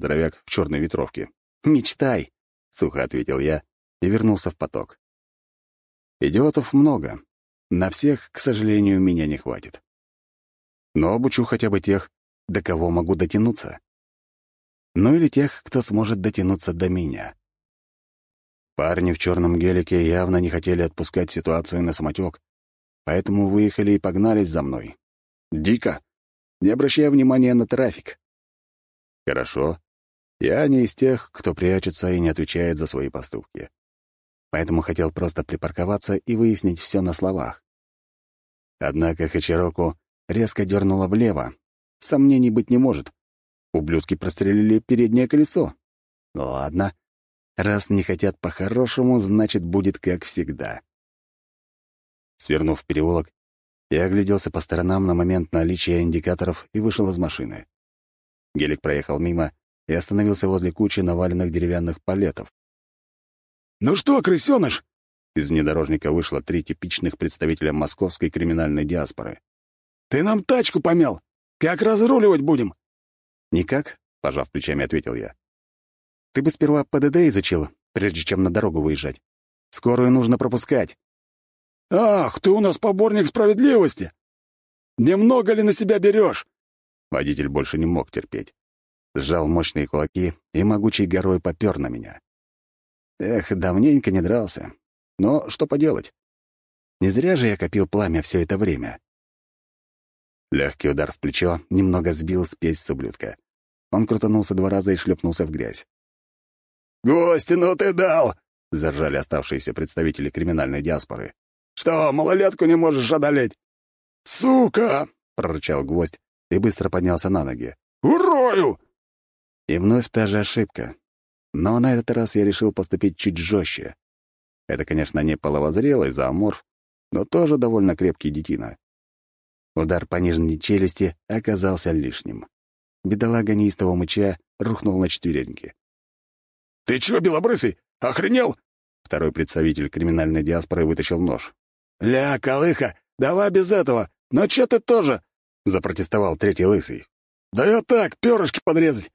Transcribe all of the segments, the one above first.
здоровяк в черной ветровке. «Мечтай!» — сухо ответил я и вернулся в поток. Идиотов много. На всех, к сожалению, меня не хватит. Но обучу хотя бы тех, до кого могу дотянуться. Ну или тех, кто сможет дотянуться до меня. Парни в черном гелике явно не хотели отпускать ситуацию на самотек, поэтому выехали и погнались за мной. Дико, не обращая внимания на трафик. Хорошо. Я не из тех, кто прячется и не отвечает за свои поступки. Поэтому хотел просто припарковаться и выяснить все на словах. Однако Хачироку резко дернула влево. Сомнений быть не может. Ублюдки прострелили переднее колесо. Ладно. Раз не хотят по-хорошему, значит, будет как всегда. Свернув в переулок, я огляделся по сторонам на момент наличия индикаторов и вышел из машины. Гелик проехал мимо и остановился возле кучи наваленных деревянных палетов. «Ну что, крысёныш?» Из внедорожника вышло три типичных представителя московской криминальной диаспоры. «Ты нам тачку помял! Как разруливать будем?» «Никак», — пожав плечами, ответил я. «Ты бы сперва ПДД изучил, прежде чем на дорогу выезжать. Скорую нужно пропускать». «Ах, ты у нас поборник справедливости! Немного ли на себя берешь?» Водитель больше не мог терпеть. Сжал мощные кулаки и могучей горой попер на меня. Эх, давненько не дрался. Но что поделать? Не зря же я копил пламя все это время. Легкий удар в плечо немного сбил спесь с ублюдка. Он крутанулся два раза и шлепнулся в грязь. «Гости, ну ты дал!» — заржали оставшиеся представители криминальной диаспоры. «Что, малолетку не можешь одолеть?» «Сука!» — прорычал гвоздь и быстро поднялся на ноги. «Урою!» И вновь та же ошибка. Но на этот раз я решил поступить чуть жестче. Это, конечно, не половозрелый зооморф, но тоже довольно крепкий детина. Удар по нижней челюсти оказался лишним. Бедолага неистово мыча рухнул на четвереньки. «Ты чё, белобрысый, охренел?» Второй представитель криминальной диаспоры вытащил нож. «Ля, колыха, давай без этого, но чё ты тоже?» — запротестовал третий лысый. «Да я так, перышки подрезать,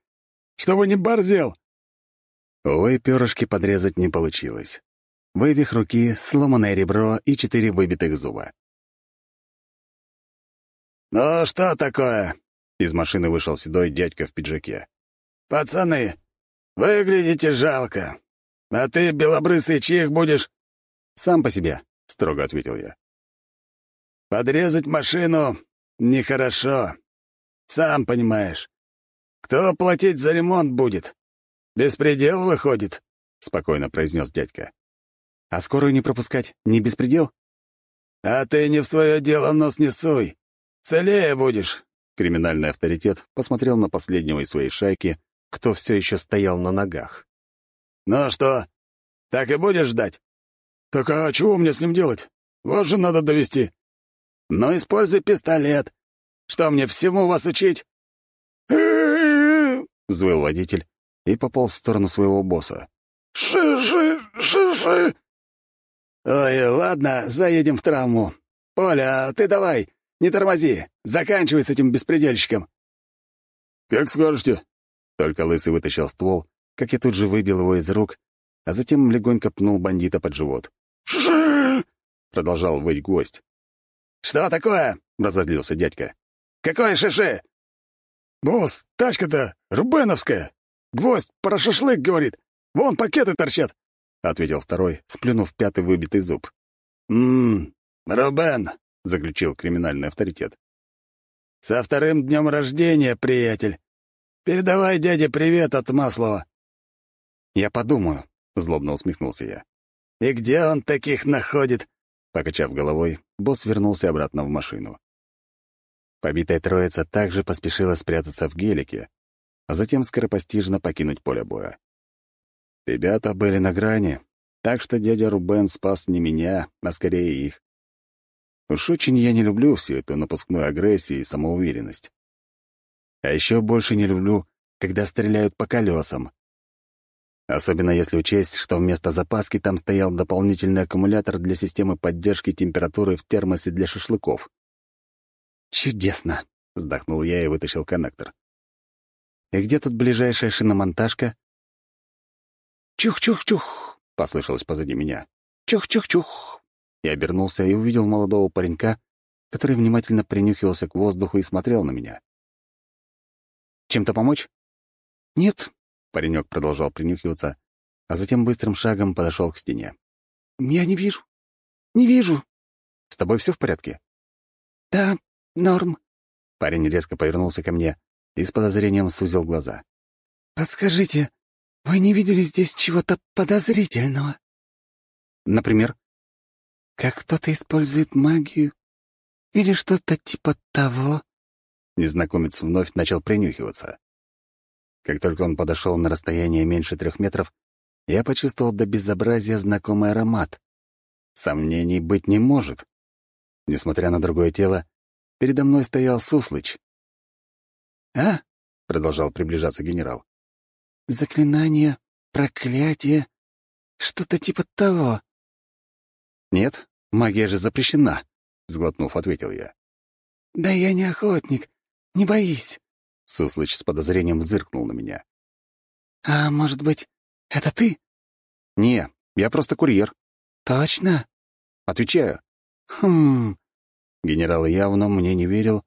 чтобы не борзел». Увы, перышки подрезать не получилось. Вывих руки, сломанное ребро и четыре выбитых зуба. «Ну что такое?» — из машины вышел седой дядька в пиджаке. «Пацаны, выглядите жалко. А ты, белобрысый, чьих будешь?» «Сам по себе», — строго ответил я. «Подрезать машину нехорошо. Сам понимаешь. Кто платить за ремонт будет? Беспредел выходит», — спокойно произнес дядька. «А скорую не пропускать не беспредел?» «А ты не в свое дело нос не суй. Целее будешь!» Криминальный авторитет посмотрел на последнего из своей шайки, кто все еще стоял на ногах. «Ну что, так и будешь ждать?» «Так а чего мне с ним делать? Вас же надо довести. «Ну, используй пистолет. Что мне всему вас учить?» Взвыл водитель и пополз в сторону своего босса. «Ши-ши, ши-ши!» «Ой, ладно, заедем в травму. Поля, ты давай, не тормози! Заканчивай с этим беспредельщиком!» «Как скажете!» Только Лысый вытащил ствол, как я тут же выбил его из рук, а затем легонько пнул бандита под живот. «Ши!» — продолжал выть гость. «Что такое?» — разозлился дядька. «Какой шиши?» «Босс, тачка-то рубеновская. Гвоздь про шашлык говорит. Вон пакеты торчат», — ответил второй, сплюнув пятый выбитый зуб. «Ммм, Рубен, — заключил криминальный авторитет. «Со вторым днем рождения, приятель! Передавай дяде привет от Маслова!» «Я подумаю», — злобно усмехнулся я. «И где он таких находит?» Покачав головой, босс вернулся обратно в машину. Побитая троица также поспешила спрятаться в гелике, а затем скоропостижно покинуть поле боя. Ребята были на грани, так что дядя Рубен спас не меня, а скорее их. Уж очень я не люблю всю эту напускную агрессию и самоуверенность. А еще больше не люблю, когда стреляют по колесам. Особенно если учесть, что вместо запаски там стоял дополнительный аккумулятор для системы поддержки температуры в термосе для шашлыков. «Чудесно!» — вздохнул я и вытащил коннектор. И где тут ближайшая шиномонтажка?» «Чух-чух-чух!» — послышалось позади меня. «Чух-чух-чух!» Я обернулся и увидел молодого паренька, который внимательно принюхивался к воздуху и смотрел на меня. «Чем-то помочь?» «Нет», — паренек продолжал принюхиваться, а затем быстрым шагом подошел к стене. «Я не вижу. Не вижу». «С тобой все в порядке?» «Да, норм». Парень резко повернулся ко мне и с подозрением сузил глаза. «Подскажите, вы не видели здесь чего-то подозрительного?» «Например?» «Как кто-то использует магию или что-то типа того?» Незнакомец вновь начал принюхиваться. Как только он подошел на расстояние меньше трех метров, я почувствовал до безобразия знакомый аромат. Сомнений быть не может. Несмотря на другое тело, передо мной стоял Суслыч. «А?» — продолжал приближаться генерал. «Заклинание, проклятие, что-то типа того». «Нет, магия же запрещена», — сглотнув, ответил я. «Да я не охотник, не боись». Суслыч с подозрением зыркнул на меня. «А может быть, это ты?» «Не, я просто курьер». «Точно?» «Отвечаю». «Хм...» Генерал явно мне не верил,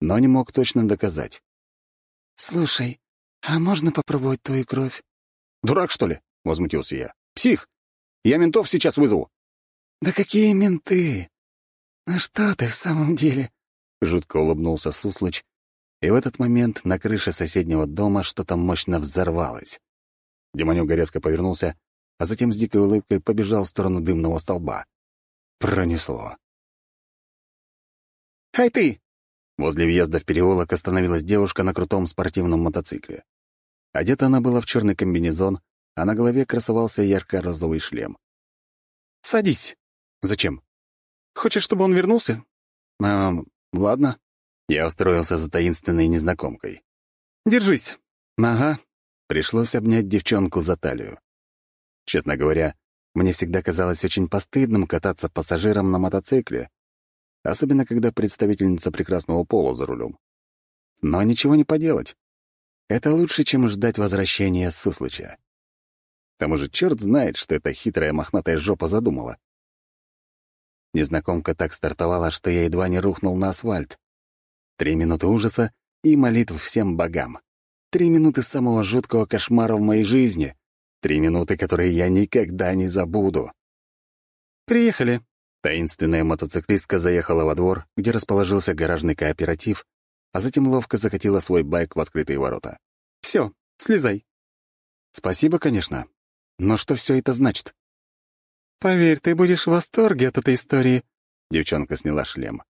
но не мог точно доказать. «Слушай, а можно попробовать твою кровь?» «Дурак, что ли?» — возмутился я. «Псих! Я ментов сейчас вызову». «Да какие менты? Ну что ты в самом деле?» Жутко улыбнулся Суслыч, и в этот момент на крыше соседнего дома что-то мощно взорвалось. Демонюга резко повернулся, а затем с дикой улыбкой побежал в сторону дымного столба. Пронесло. «Эй ты!» Возле въезда в переулок остановилась девушка на крутом спортивном мотоцикле. Одета она была в черный комбинезон, а на голове красовался ярко-розовый шлем. «Садись». «Зачем?» «Хочешь, чтобы он вернулся?» «Эм, ладно». Я устроился за таинственной незнакомкой. «Держись». «Ага». Пришлось обнять девчонку за талию. Честно говоря, мне всегда казалось очень постыдным кататься пассажиром на мотоцикле, особенно когда представительница прекрасного пола за рулем. Но ничего не поделать. Это лучше, чем ждать возвращения Суслыча. К тому же черт знает, что эта хитрая мохнатая жопа задумала. Незнакомка так стартовала, что я едва не рухнул на асфальт. Три минуты ужаса и молитв всем богам. Три минуты самого жуткого кошмара в моей жизни. Три минуты, которые я никогда не забуду. «Приехали», Таинственная мотоциклистка заехала во двор, где расположился гаражный кооператив, а затем ловко закатила свой байк в открытые ворота. «Все, слезай». «Спасибо, конечно. Но что все это значит?» «Поверь, ты будешь в восторге от этой истории». Девчонка сняла шлем.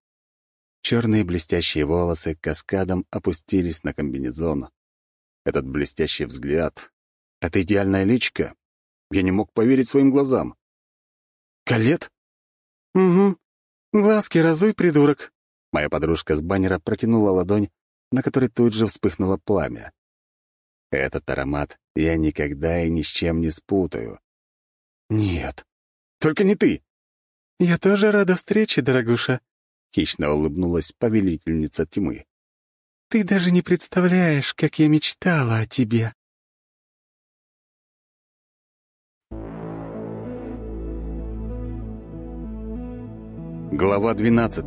Черные блестящие волосы каскадом опустились на комбинезон. Этот блестящий взгляд, это идеальная личка. Я не мог поверить своим глазам. «Калет?» «Угу. Глазки разуй, придурок». Моя подружка с баннера протянула ладонь, на которой тут же вспыхнуло пламя. Этот аромат я никогда и ни с чем не спутаю. Нет, только не ты. Я тоже рада встрече, дорогуша. Хищно улыбнулась повелительница тьмы. Ты даже не представляешь, как я мечтала о тебе. Глава 12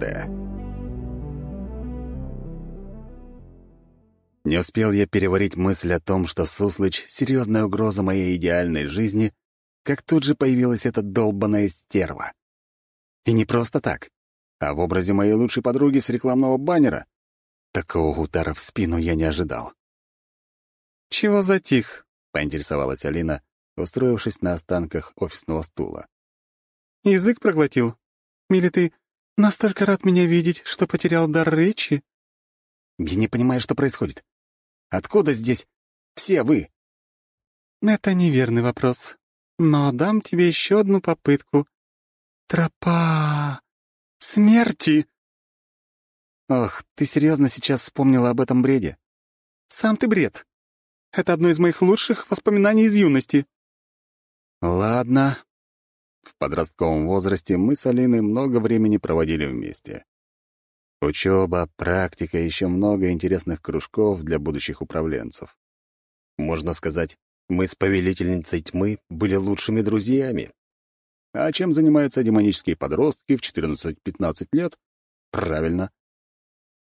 Не успел я переварить мысль о том, что Суслыч — серьезная угроза моей идеальной жизни, как тут же появилась эта долбаная стерва. И не просто так, а в образе моей лучшей подруги с рекламного баннера. Такого удара в спину я не ожидал. «Чего затих?» — поинтересовалась Алина, устроившись на останках офисного стула. «Язык проглотил?» Или ты настолько рад меня видеть, что потерял дар речи?» «Я не понимаю, что происходит. Откуда здесь все вы?» «Это неверный вопрос. Но дам тебе еще одну попытку. Тропа смерти!» «Ох, ты серьезно сейчас вспомнила об этом бреде?» «Сам ты бред. Это одно из моих лучших воспоминаний из юности». «Ладно, в подростковом возрасте мы с Алиной много времени проводили вместе. Учеба, практика, еще много интересных кружков для будущих управленцев. Можно сказать, мы с повелительницей тьмы были лучшими друзьями. А чем занимаются демонические подростки в 14-15 лет? Правильно.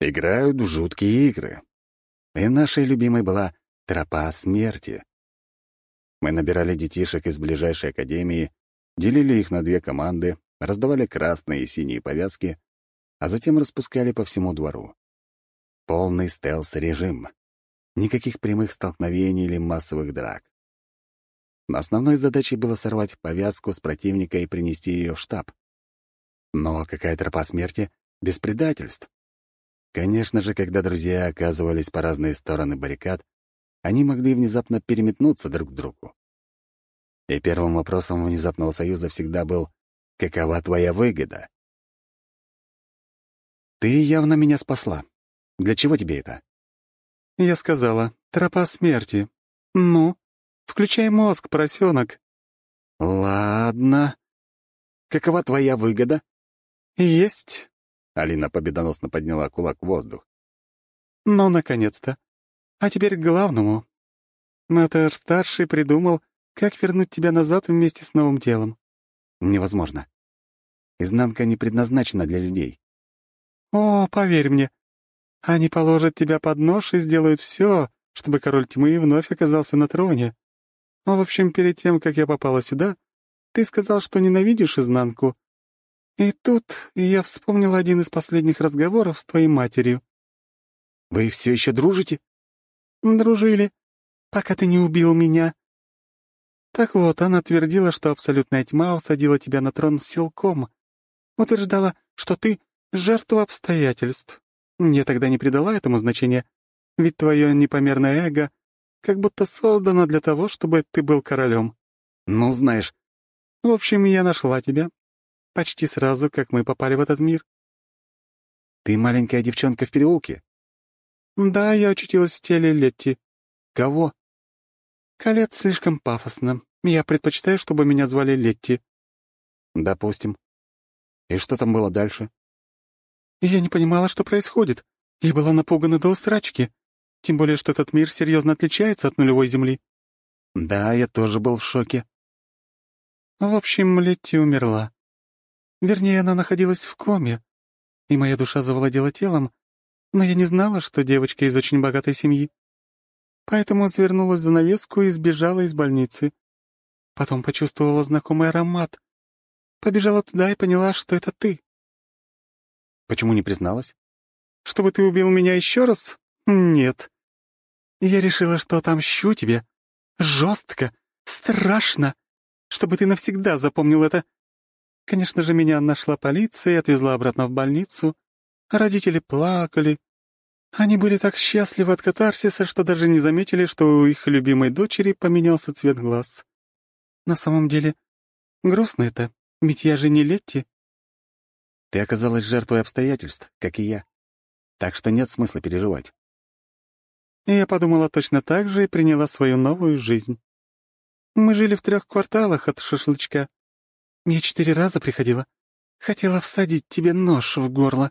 Играют в жуткие игры. И нашей любимой была тропа смерти. Мы набирали детишек из ближайшей академии, делили их на две команды, раздавали красные и синие повязки, а затем распускали по всему двору. Полный стелс-режим. Никаких прямых столкновений или массовых драк. Основной задачей было сорвать повязку с противника и принести ее в штаб. Но какая тропа смерти без предательств? Конечно же, когда друзья оказывались по разные стороны баррикад, они могли внезапно переметнуться друг к другу. И первым вопросом внезапного союза всегда был «Какова твоя выгода?» «Ты явно меня спасла. Для чего тебе это?» Я сказала, «Тропа смерти». «Ну?» Включай мозг, поросенок. Ладно. Какова твоя выгода? Есть. Алина победоносно подняла кулак в воздух. Ну, наконец-то. А теперь к главному. Мэтр-старший придумал, как вернуть тебя назад вместе с новым телом. Невозможно. Изнанка не предназначена для людей. О, поверь мне, они положат тебя под нож и сделают все, чтобы король тьмы вновь оказался на троне. Ну, в общем, перед тем, как я попала сюда, ты сказал, что ненавидишь изнанку. И тут я вспомнил один из последних разговоров с твоей матерью. Вы все еще дружите? Дружили, пока ты не убил меня. Так вот, она твердила, что абсолютная тьма усадила тебя на трон силком. Утверждала, что ты — жертва обстоятельств. Я тогда не придала этому значения, ведь твое непомерное эго как будто создано для того, чтобы ты был королем. Ну, знаешь. В общем, я нашла тебя. Почти сразу, как мы попали в этот мир. Ты маленькая девчонка в переулке? Да, я очутилась в теле Летти. Кого? Калет слишком пафосно. Я предпочитаю, чтобы меня звали Летти. Допустим. И что там было дальше? Я не понимала, что происходит. Я была напугана до усрачки. Тем более, что этот мир серьезно отличается от нулевой Земли. Да, я тоже был в шоке. В общем, Летти умерла. Вернее, она находилась в коме, и моя душа завладела телом, но я не знала, что девочка из очень богатой семьи. Поэтому свернулась за навеску и сбежала из больницы. Потом почувствовала знакомый аромат. Побежала туда и поняла, что это ты. Почему не призналась? Чтобы ты убил меня еще раз? Нет. Я решила, что отомщу тебе. Жестко, страшно, чтобы ты навсегда запомнил это. Конечно же, меня нашла полиция и отвезла обратно в больницу. Родители плакали. Они были так счастливы от катарсиса, что даже не заметили, что у их любимой дочери поменялся цвет глаз. На самом деле, грустно это, ведь я же не Летти. Ты оказалась жертвой обстоятельств, как и я. Так что нет смысла переживать. И я подумала точно так же и приняла свою новую жизнь. Мы жили в трех кварталах от шашлычка. Я четыре раза приходила. Хотела всадить тебе нож в горло.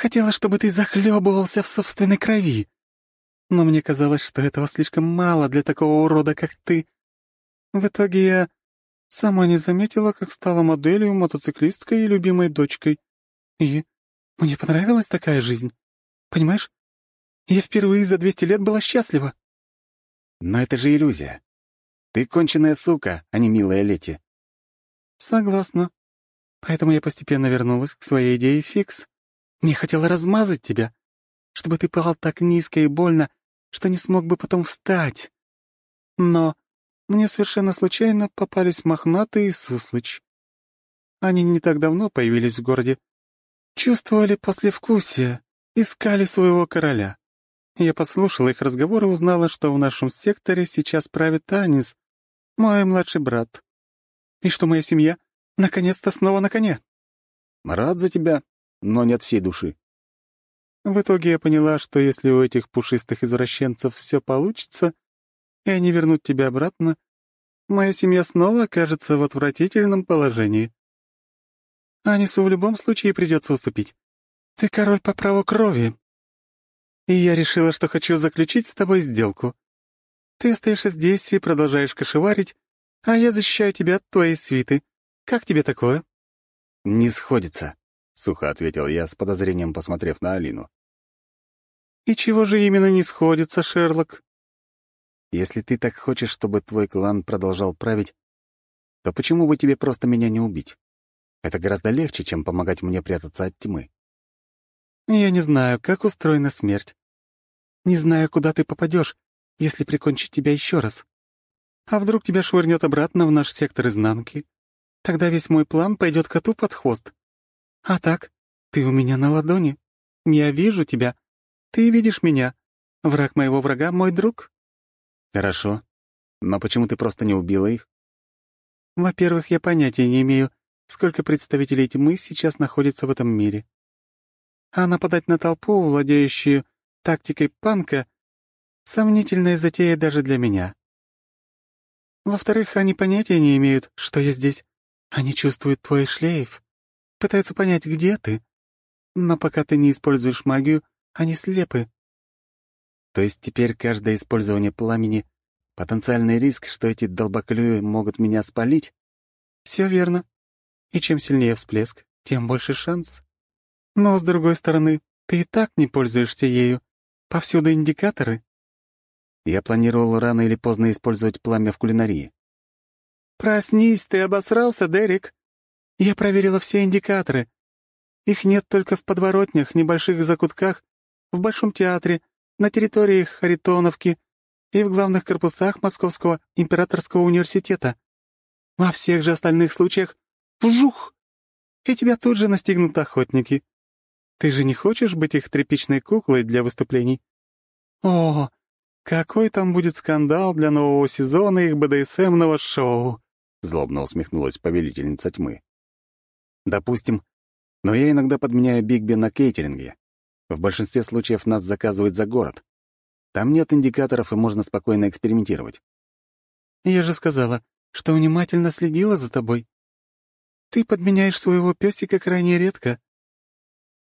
Хотела, чтобы ты захлебывался в собственной крови. Но мне казалось, что этого слишком мало для такого урода, как ты. В итоге я сама не заметила, как стала моделью, мотоциклисткой и любимой дочкой. И мне понравилась такая жизнь. Понимаешь? Я впервые за 200 лет была счастлива. Но это же иллюзия. Ты конченая сука, а не милая Лети. Согласна. Поэтому я постепенно вернулась к своей идее фикс. Не хотела размазать тебя, чтобы ты пал так низко и больно, что не смог бы потом встать. Но мне совершенно случайно попались мохнатые и суслыч. Они не так давно появились в городе. Чувствовали послевкусие, искали своего короля. Я послушала их разговор и узнала, что в нашем секторе сейчас правит Анис, мой младший брат. И что моя семья наконец-то снова на коне. Рад за тебя, но нет всей души. В итоге я поняла, что если у этих пушистых извращенцев все получится, и они вернут тебя обратно, моя семья снова окажется в отвратительном положении. Анису в любом случае придется уступить. Ты король по праву крови, и я решила, что хочу заключить с тобой сделку. Ты остаешься здесь и продолжаешь кошеварить, а я защищаю тебя от твоей свиты. Как тебе такое?» «Не сходится», — сухо ответил я, с подозрением посмотрев на Алину. «И чего же именно не сходится, Шерлок?» «Если ты так хочешь, чтобы твой клан продолжал править, то почему бы тебе просто меня не убить? Это гораздо легче, чем помогать мне прятаться от тьмы». «Я не знаю, как устроена смерть. Не знаю, куда ты попадешь, если прикончить тебя еще раз. А вдруг тебя швырнет обратно в наш сектор изнанки? Тогда весь мой план пойдет коту под хвост. А так, ты у меня на ладони. Я вижу тебя. Ты видишь меня. Враг моего врага — мой друг». «Хорошо. Но почему ты просто не убила их?» «Во-первых, я понятия не имею, сколько представителей тьмы сейчас находится в этом мире. А нападать на толпу, владеющую тактикой панка, сомнительная затея даже для меня. Во-вторых, они понятия не имеют, что я здесь. Они чувствуют твой шлейф, пытаются понять, где ты. Но пока ты не используешь магию, они слепы. То есть теперь каждое использование пламени — потенциальный риск, что эти долбоклюи могут меня спалить? Все верно. И чем сильнее всплеск, тем больше шанс. Но, с другой стороны, ты и так не пользуешься ею. Повсюду индикаторы. Я планировал рано или поздно использовать пламя в кулинарии. «Проснись, ты обосрался, Дерек. Я проверила все индикаторы. Их нет только в подворотнях, небольших закутках, в Большом театре, на территории Харитоновки и в главных корпусах Московского императорского университета. Во всех же остальных случаях — вжух! И тебя тут же настигнут охотники. Ты же не хочешь быть их тряпичной куклой для выступлений? О, какой там будет скандал для нового сезона их БДСМного шоу!» Злобно усмехнулась повелительница тьмы. «Допустим. Но я иногда подменяю Бигби на кейтеринге. В большинстве случаев нас заказывают за город. Там нет индикаторов, и можно спокойно экспериментировать». «Я же сказала, что внимательно следила за тобой. Ты подменяешь своего песика крайне редко.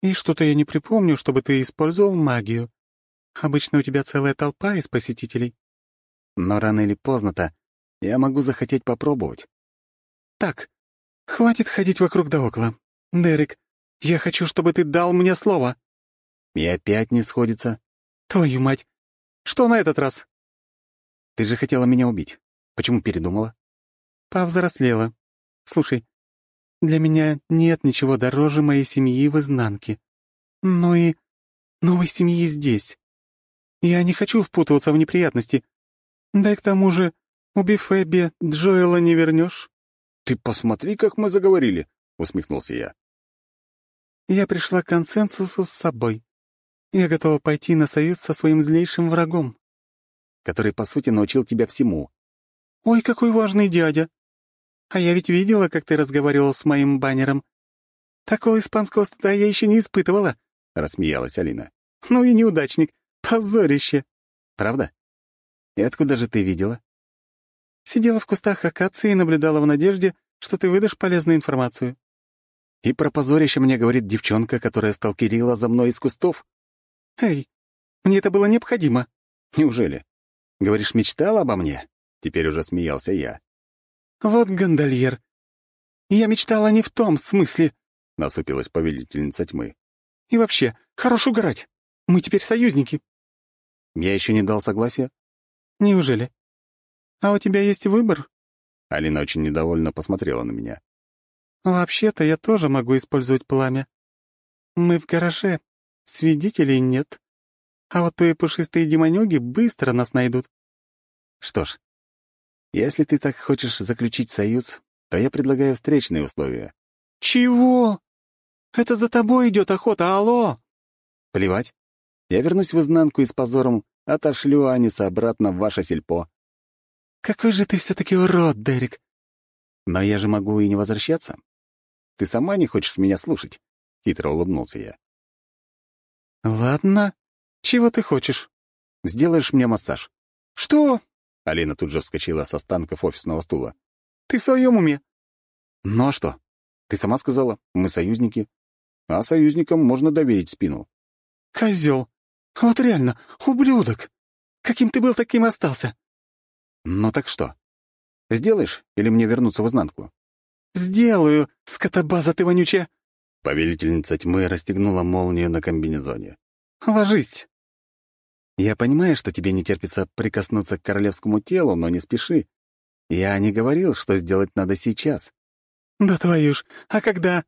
И что-то я не припомню, чтобы ты использовал магию. Обычно у тебя целая толпа из посетителей. Но рано или поздно-то я могу захотеть попробовать. Так, хватит ходить вокруг да около. Дерек, я хочу, чтобы ты дал мне слово. И опять не сходится. Твою мать! Что на этот раз? Ты же хотела меня убить. Почему передумала? Повзрослела. Слушай, для меня нет ничего дороже моей семьи в изнанке. Ну и новой семьи здесь. Я не хочу впутываться в неприятности. Да и к тому же, убив Эбби, Джоэла не вернешь. «Ты посмотри, как мы заговорили», — усмехнулся я. Я пришла к консенсусу с собой. Я готова пойти на союз со своим злейшим врагом. Который, по сути, научил тебя всему. Ой, какой важный дядя. А я ведь видела, как ты разговаривал с моим баннером. Такого испанского стыда я еще не испытывала, — рассмеялась Алина. Ну и неудачник. Позорище. Правда? И откуда же ты видела? Сидела в кустах акации и наблюдала в надежде, что ты выдашь полезную информацию. И про позорище мне говорит девчонка, которая сталкерила за мной из кустов. Эй, мне это было необходимо. Неужели? Говоришь, мечтала обо мне? Теперь уже смеялся я. «Вот гондольер. Я мечтала не в том смысле», — насупилась повелительница тьмы. «И вообще, хорош угорать. Мы теперь союзники». «Я еще не дал согласия?» «Неужели? А у тебя есть выбор?» Алина очень недовольно посмотрела на меня. «Вообще-то я тоже могу использовать пламя. Мы в гараже, свидетелей нет. А вот твои пушистые демонёги быстро нас найдут». «Что ж, если ты так хочешь заключить союз, то я предлагаю встречные условия». «Чего? Это за тобой идет охота, алло!» «Плевать. Я вернусь в изнанку и с позором отошлю Аниса обратно в ваше сельпо». «Какой же ты все-таки урод, Дерек!» «Но я же могу и не возвращаться. Ты сама не хочешь меня слушать?» — хитро улыбнулся я. «Ладно. Чего ты хочешь?» «Сделаешь мне массаж». «Что?» Алина тут же вскочила со станков офисного стула. «Ты в своем уме?» «Ну а что? Ты сама сказала, мы союзники. А союзникам можно доверить спину». «Козел! Вот реально, ублюдок! Каким ты был, таким остался! «Ну так что? Сделаешь или мне вернуться в изнанку?» «Сделаю, скотобаза ты вонючая!» Повелительница тьмы расстегнула молнию на комбинезоне. «Ложись!» «Я понимаю, что тебе не терпится прикоснуться к королевскому телу, но не спеши. Я не говорил, что сделать надо сейчас». «Да твою ж! А когда?»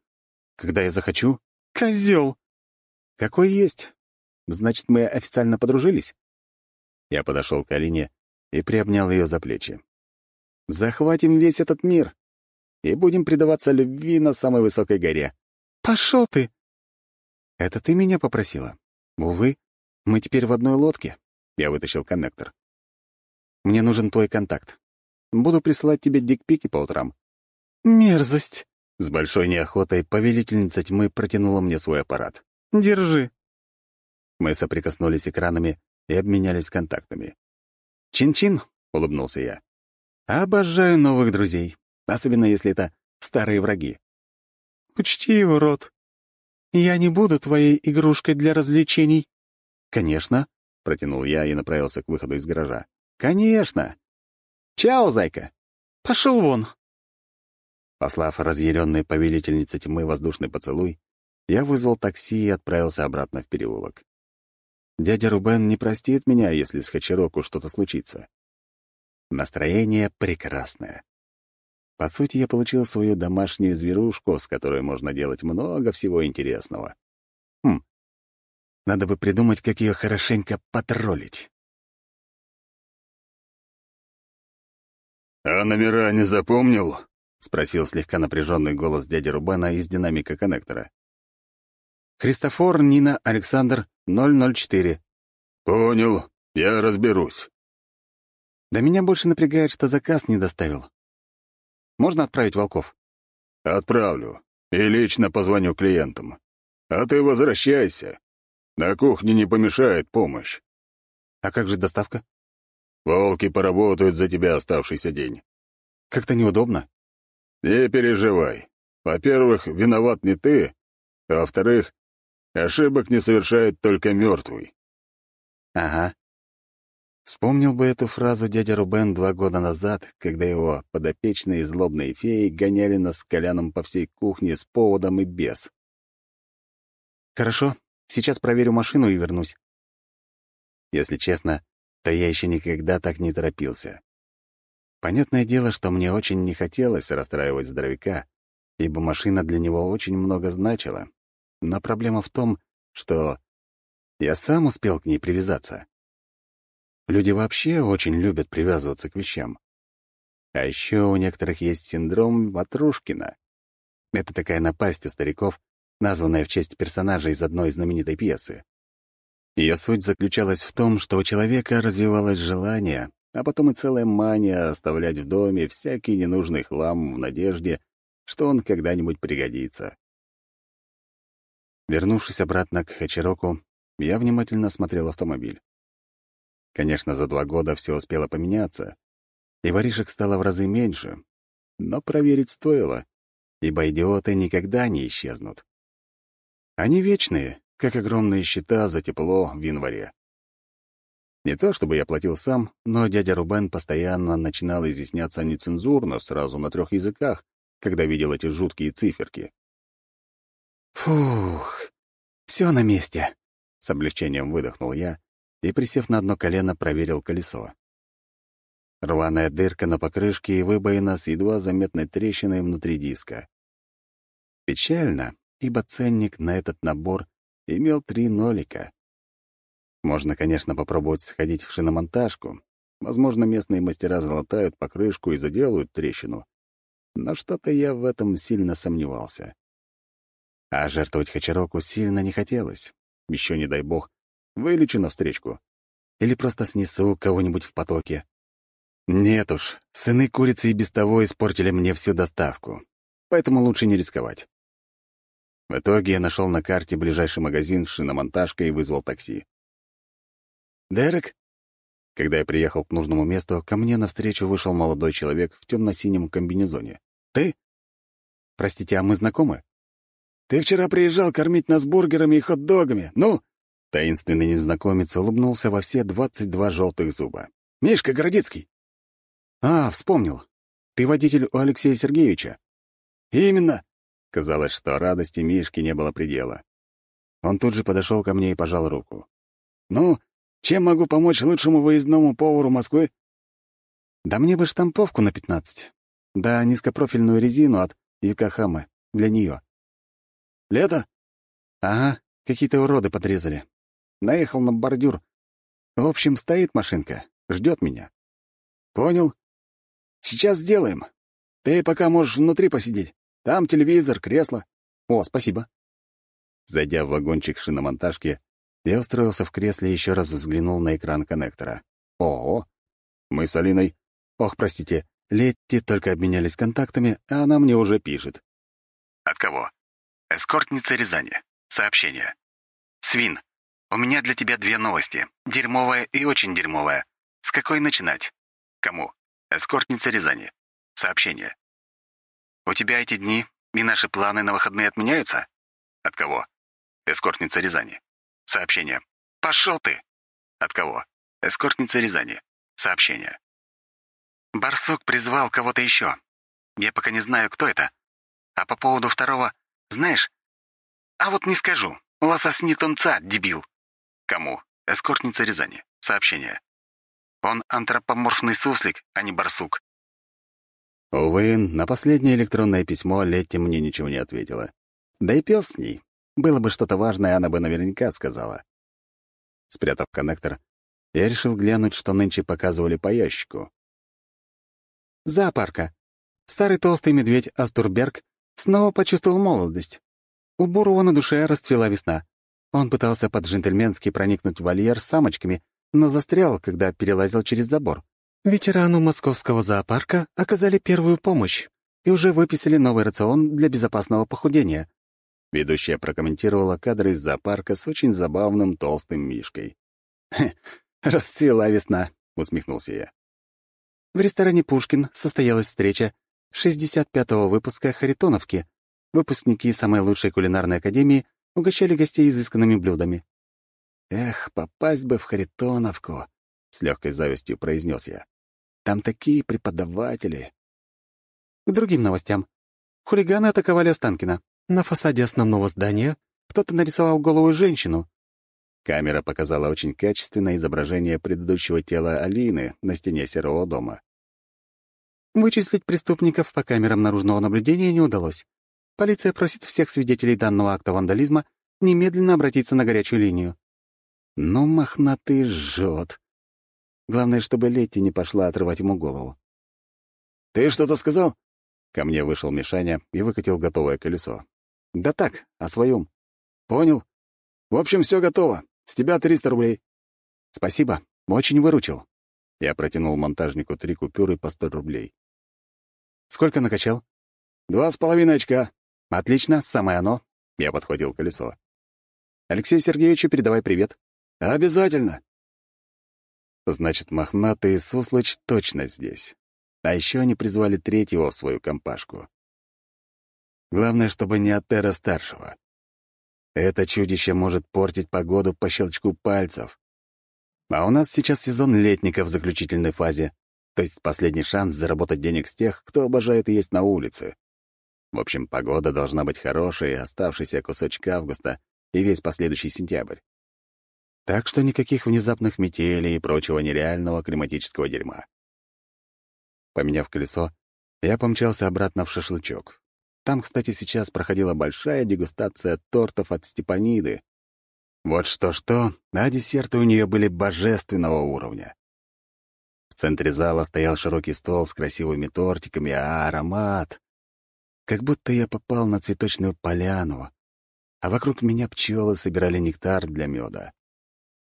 «Когда я захочу?» «Козел!» «Какой есть. Значит, мы официально подружились?» Я подошел к Алине и приобнял ее за плечи. «Захватим весь этот мир и будем предаваться любви на самой высокой горе». «Пошел ты!» «Это ты меня попросила?» «Увы, мы теперь в одной лодке». Я вытащил коннектор. «Мне нужен твой контакт. Буду присылать тебе дикпики по утрам». «Мерзость!» С большой неохотой повелительница тьмы протянула мне свой аппарат. «Держи». Мы соприкоснулись экранами и обменялись контактами. «Чин-чин», — улыбнулся я. «Обожаю новых друзей, особенно если это старые враги». «Учти его, рот. Я не буду твоей игрушкой для развлечений». «Конечно», — протянул я и направился к выходу из гаража. «Конечно! Чао, зайка!» «Пошел вон!» Послав разъяренной повелительнице тьмы воздушный поцелуй, я вызвал такси и отправился обратно в переулок. Дядя Рубен не простит меня, если с Хачароку что-то случится. Настроение прекрасное. По сути, я получил свою домашнюю зверушку, с которой можно делать много всего интересного. Хм, надо бы придумать, как ее хорошенько потроллить. «А номера не запомнил?» — спросил слегка напряженный голос дяди Рубена из динамика коннектора. «Христофор, Нина, Александр, 004». «Понял, я разберусь». «Да меня больше напрягает, что заказ не доставил. Можно отправить волков?» «Отправлю. И лично позвоню клиентам. А ты возвращайся. На кухне не помешает помощь». «А как же доставка?» «Волки поработают за тебя оставшийся день». «Как-то неудобно». «Не переживай. Во-первых, виноват не ты, а во-вторых, ошибок не совершает только мертвый». «Ага. Вспомнил бы эту фразу дядя Рубен два года назад, когда его подопечные злобные феи гоняли нас с Коляном по всей кухне с поводом и без. «Хорошо, сейчас проверю машину и вернусь». Если честно, то я еще никогда так не торопился. Понятное дело, что мне очень не хотелось расстраивать здоровяка, ибо машина для него очень много значила. Но проблема в том, что я сам успел к ней привязаться. Люди вообще очень любят привязываться к вещам. А еще у некоторых есть синдром Ватрушкина. Это такая напасть у стариков, названная в честь персонажа из одной знаменитой пьесы. Ее суть заключалась в том, что у человека развивалось желание, а потом и целая мания оставлять в доме всякий ненужный хлам в надежде, что он когда-нибудь пригодится. Вернувшись обратно к Хачироку, я внимательно осмотрел автомобиль. Конечно, за два года все успело поменяться, и воришек стало в разы меньше, но проверить стоило, ибо идиоты никогда не исчезнут. Они вечные, как огромные счета за тепло в январе. Не то чтобы я платил сам, но дядя Рубен постоянно начинал изъясняться нецензурно сразу на трех языках, когда видел эти жуткие циферки. «Фух, все на месте», — с облегчением выдохнул я и, присев на одно колено, проверил колесо. Рваная дырка на покрышке и выбоина с едва заметной трещиной внутри диска. Печально, ибо ценник на этот набор имел три нолика. Можно, конечно, попробовать сходить в шиномонтажку. Возможно, местные мастера залатают покрышку и заделают трещину. Но что-то я в этом сильно сомневался. А жертвовать Хачароку сильно не хотелось. Еще, не дай бог, вылечу навстречку. Или просто снесу кого-нибудь в потоке. Нет уж, сыны курицы и без того испортили мне всю доставку. Поэтому лучше не рисковать. В итоге я нашел на карте ближайший магазин с шиномонтажкой и вызвал такси. «Дерек?» Когда я приехал к нужному месту, ко мне навстречу вышел молодой человек в темно-синем комбинезоне. «Ты? Простите, а мы знакомы?» «Ты вчера приезжал кормить нас бургерами и хот-догами. Ну?» Таинственный незнакомец улыбнулся во все двадцать два желтых зуба. «Мишка Городецкий!» «А, вспомнил. Ты водитель у Алексея Сергеевича». «Именно!» Казалось, что радости Мишки не было предела. Он тут же подошел ко мне и пожал руку. «Ну, чем могу помочь лучшему выездному повару Москвы?» «Да мне бы штамповку на пятнадцать. Да низкопрофильную резину от Юкахамы для нее. «Лето?» «Ага, какие-то уроды подрезали. Наехал на бордюр. В общем, стоит машинка, ждет меня». «Понял. Сейчас сделаем. Ты пока можешь внутри посидеть. Там телевизор, кресло». «О, спасибо». Зайдя в вагончик шиномонтажки, я устроился в кресле и еще раз взглянул на экран коннектора. Ого! Мы с Алиной... Ох, простите, Летти только обменялись контактами, а она мне уже пишет. От кого? Эскортница Рязани. Сообщение. Свин, у меня для тебя две новости. Дерьмовая и очень дерьмовая. С какой начинать? Кому? Эскортница Рязани. Сообщение. У тебя эти дни и наши планы на выходные отменяются? От кого? Эскортница Рязани. Сообщение. Пошел ты! От кого? Эскортница Рязани. Сообщение. Барсук призвал кого-то еще. Я пока не знаю, кто это. А по поводу второго, знаешь? А вот не скажу. Лососни тунца, дебил. Кому? Эскортница Рязани. Сообщение. Он антропоморфный суслик, а не барсук. Увы, на последнее электронное письмо Летти мне ничего не ответила. Да и пес с ней. Было бы что-то важное, она бы наверняка сказала. Спрятав коннектор, я решил глянуть, что нынче показывали по ящику. Зоопарка. Старый толстый медведь Астурберг снова почувствовал молодость. У Бурова на душе расцвела весна. Он пытался по-джентльменски проникнуть в вольер с самочками, но застрял, когда перелазил через забор. Ветерану московского зоопарка оказали первую помощь и уже выписали новый рацион для безопасного похудения. Ведущая прокомментировала кадры из зоопарка с очень забавным толстым мишкой. «Расцвела весна», — усмехнулся я. В ресторане «Пушкин» состоялась встреча 65-го выпуска «Харитоновки». Выпускники самой лучшей кулинарной академии угощали гостей изысканными блюдами. «Эх, попасть бы в Харитоновку», — с легкой завистью произнес я. «Там такие преподаватели». К другим новостям. Хулиганы атаковали Останкина. На фасаде основного здания кто-то нарисовал голову женщину. Камера показала очень качественное изображение предыдущего тела Алины на стене серого дома. Вычислить преступников по камерам наружного наблюдения не удалось. Полиция просит всех свидетелей данного акта вандализма немедленно обратиться на горячую линию. Ну, мохнатый жжет. Главное, чтобы Летти не пошла отрывать ему голову. «Ты что-то сказал?» Ко мне вышел Мишаня и выкатил готовое колесо. «Да так, о своем». «Понял. В общем, все готово. С тебя 300 рублей». «Спасибо. Очень выручил». Я протянул монтажнику три купюры по 100 рублей. «Сколько накачал?» «Два с половиной очка». «Отлично, самое оно». Я подхватил колесо. «Алексею Сергеевичу передавай привет». «Обязательно». Значит, мохнатый суслыч точно здесь. А еще они призвали третьего в свою компашку. Главное, чтобы не от Терра-старшего. Это чудище может портить погоду по щелчку пальцев. А у нас сейчас сезон летника в заключительной фазе, то есть последний шанс заработать денег с тех, кто обожает есть на улице. В общем, погода должна быть хорошей, оставшийся кусочек августа и весь последующий сентябрь. Так что никаких внезапных метелей и прочего нереального климатического дерьма. Поменяв колесо, я помчался обратно в шашлычок. Там, кстати, сейчас проходила большая дегустация тортов от Степаниды. Вот что-что, а десерты у нее были божественного уровня. В центре зала стоял широкий стол с красивыми тортиками, а аромат... Как будто я попал на цветочную поляну, а вокруг меня пчелы собирали нектар для меда.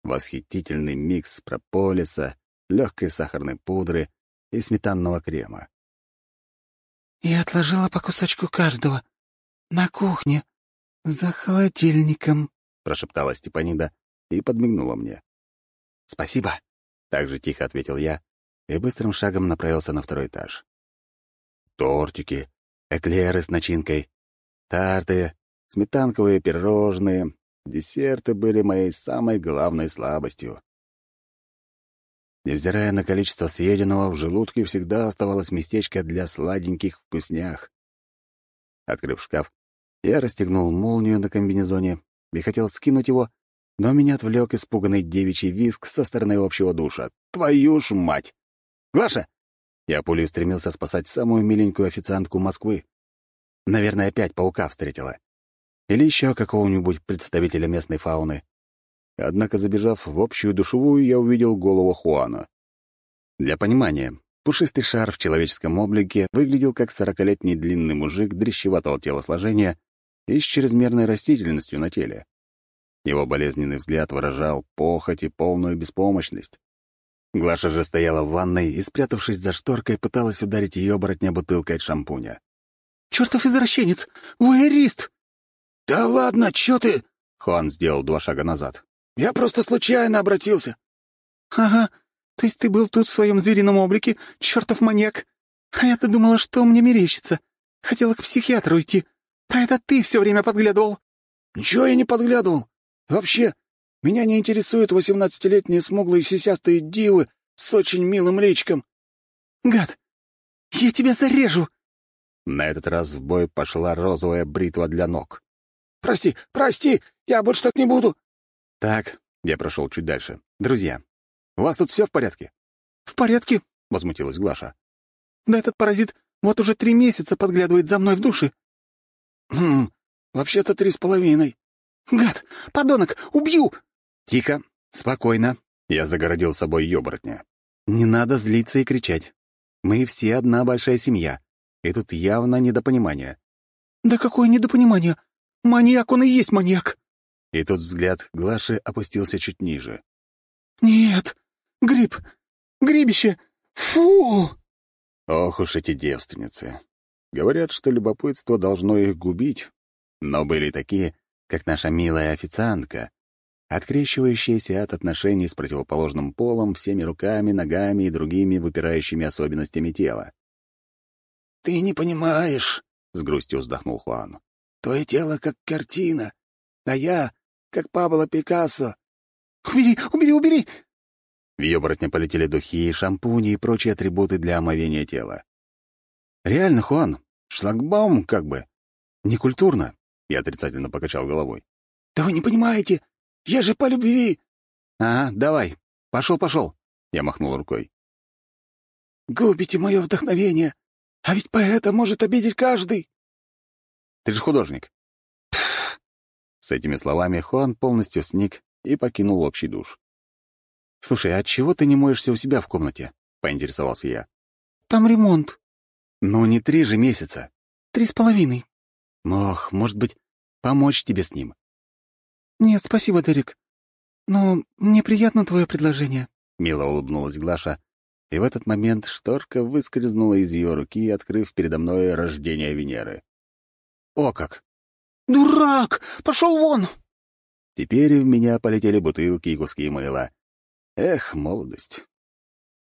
Восхитительный микс прополиса, легкой сахарной пудры и сметанного крема. «Я отложила по кусочку каждого. На кухне, за холодильником», — прошептала Степанида и подмигнула мне. «Спасибо», — так же тихо ответил я и быстрым шагом направился на второй этаж. Тортики, эклеры с начинкой, тарты, сметанковые пирожные, десерты были моей самой главной слабостью. Невзирая на количество съеденного, в желудке всегда оставалось местечко для сладеньких вкуснях. Открыв шкаф, я расстегнул молнию на комбинезоне и хотел скинуть его, но меня отвлек испуганный девичий визг со стороны общего душа. «Твою ж мать!» «Глаша!» Я пулей стремился спасать самую миленькую официантку Москвы. Наверное, опять паука встретила. Или еще какого-нибудь представителя местной фауны. Однако, забежав в общую душевую, я увидел голову Хуана. Для понимания, пушистый шар в человеческом облике выглядел как сорокалетний длинный мужик дрещеватого телосложения и с чрезмерной растительностью на теле. Его болезненный взгляд выражал похоть и полную беспомощность. Глаша же стояла в ванной и, спрятавшись за шторкой, пыталась ударить ее оборотня бутылкой от шампуня. «Чертов извращенец! Вуэрист!» «Да ладно, чё ты?» Хуан сделал два шага назад. Я просто случайно обратился». «Ага, то есть ты был тут в своем зверином облике, чертов маньяк. А я-то думала, что мне мерещится. Хотела к психиатру идти. А это ты все время подглядывал». «Ничего я не подглядывал. Вообще, меня не интересуют восемнадцатилетние смуглые сисястые дивы с очень милым личиком». «Гад, я тебя зарежу!» На этот раз в бой пошла розовая бритва для ног. «Прости, прости, я больше так не буду. «Так», — я прошел чуть дальше. «Друзья, у вас тут все в порядке?» «В порядке», — возмутилась Глаша. «Да этот паразит вот уже три месяца подглядывает за мной в душе». «Хм, вообще-то три с половиной». «Гад! Подонок! Убью!» «Тихо, спокойно», — я загородил собой ёборотня. «Не надо злиться и кричать. Мы все одна большая семья, и тут явно недопонимание». «Да какое недопонимание? Маньяк он и есть маньяк!» И тут взгляд Глаши опустился чуть ниже. «Нет! Гриб! Грибище! Фу!» Ох уж эти девственницы. Говорят, что любопытство должно их губить, но были такие, как наша милая официантка, открещивающаяся от отношений с противоположным полом всеми руками, ногами и другими выпирающими особенностями тела. «Ты не понимаешь», — с грустью вздохнул Хуан. «Твое тело как картина, а я как Пабло Пикассо. «Убери, убери, убери!» В ее оборотня полетели духи, шампуни и прочие атрибуты для омовения тела. «Реально, Хуан, шлагбаум как бы. Некультурно», — я отрицательно покачал головой. «Да вы не понимаете, я же по любви!» «Ага, давай, пошел, пошел!» — я махнул рукой. «Губите мое вдохновение, а ведь поэта может обидеть каждый!» «Ты же художник. С этими словами Хуан полностью сник и покинул общий душ. «Слушай, а чего ты не моешься у себя в комнате?» — поинтересовался я. «Там ремонт». «Ну, не три же месяца». «Три с половиной». «Ох, может быть, помочь тебе с ним?» «Нет, спасибо, Дерек. Но мне приятно твое предложение». Мило улыбнулась Глаша, и в этот момент шторка выскользнула из ее руки, открыв передо мной рождение Венеры. «О как! «Дурак! Пошел вон!» Теперь в меня полетели бутылки и куски мыла. Эх, молодость.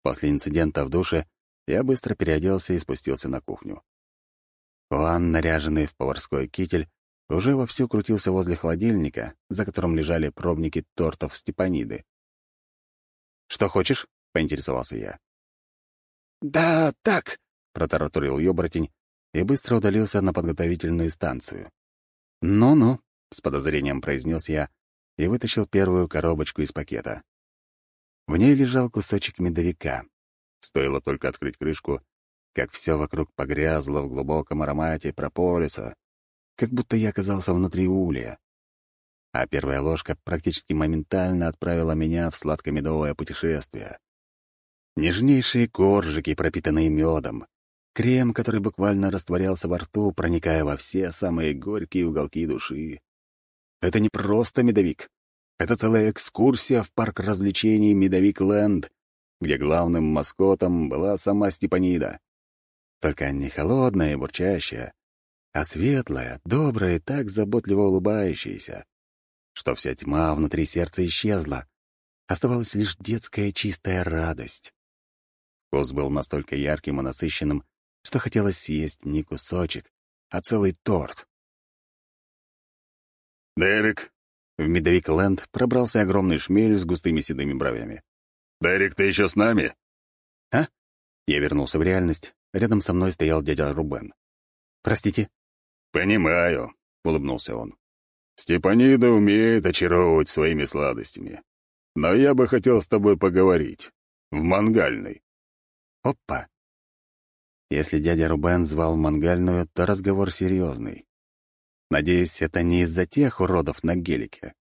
После инцидента в душе я быстро переоделся и спустился на кухню. Хуан, наряженный в поварской китель, уже вовсю крутился возле холодильника, за которым лежали пробники тортов Степаниды. «Что хочешь?» — поинтересовался я. «Да, так», — протараторил ёбратень и быстро удалился на подготовительную станцию. «Ну-ну», — с подозрением произнес я и вытащил первую коробочку из пакета. В ней лежал кусочек медовика. Стоило только открыть крышку, как все вокруг погрязло в глубоком аромате прополиса, как будто я оказался внутри улья. А первая ложка практически моментально отправила меня в сладко-медовое путешествие. Нежнейшие коржики, пропитанные медом, Крем, который буквально растворялся во рту, проникая во все самые горькие уголки души. Это не просто медовик. Это целая экскурсия в парк развлечений «Медовик Ленд», где главным маскотом была сама Степанида. Только не холодная и бурчащая, а светлая, добрая и так заботливо улыбающаяся, что вся тьма внутри сердца исчезла. Оставалась лишь детская чистая радость. Вкус был настолько ярким и насыщенным, что хотелось съесть не кусочек, а целый торт. «Дерек!» В Медовик Ленд пробрался огромный шмель с густыми седыми бровями. Дерек, ты еще с нами?» «А?» Я вернулся в реальность. Рядом со мной стоял дядя Рубен. «Простите?» «Понимаю», — улыбнулся он. «Степанида умеет очаровывать своими сладостями. Но я бы хотел с тобой поговорить. В мангальной». «Опа!» Если дядя Рубен звал мангальную, то разговор серьезный. Надеюсь, это не из-за тех уродов на гелике.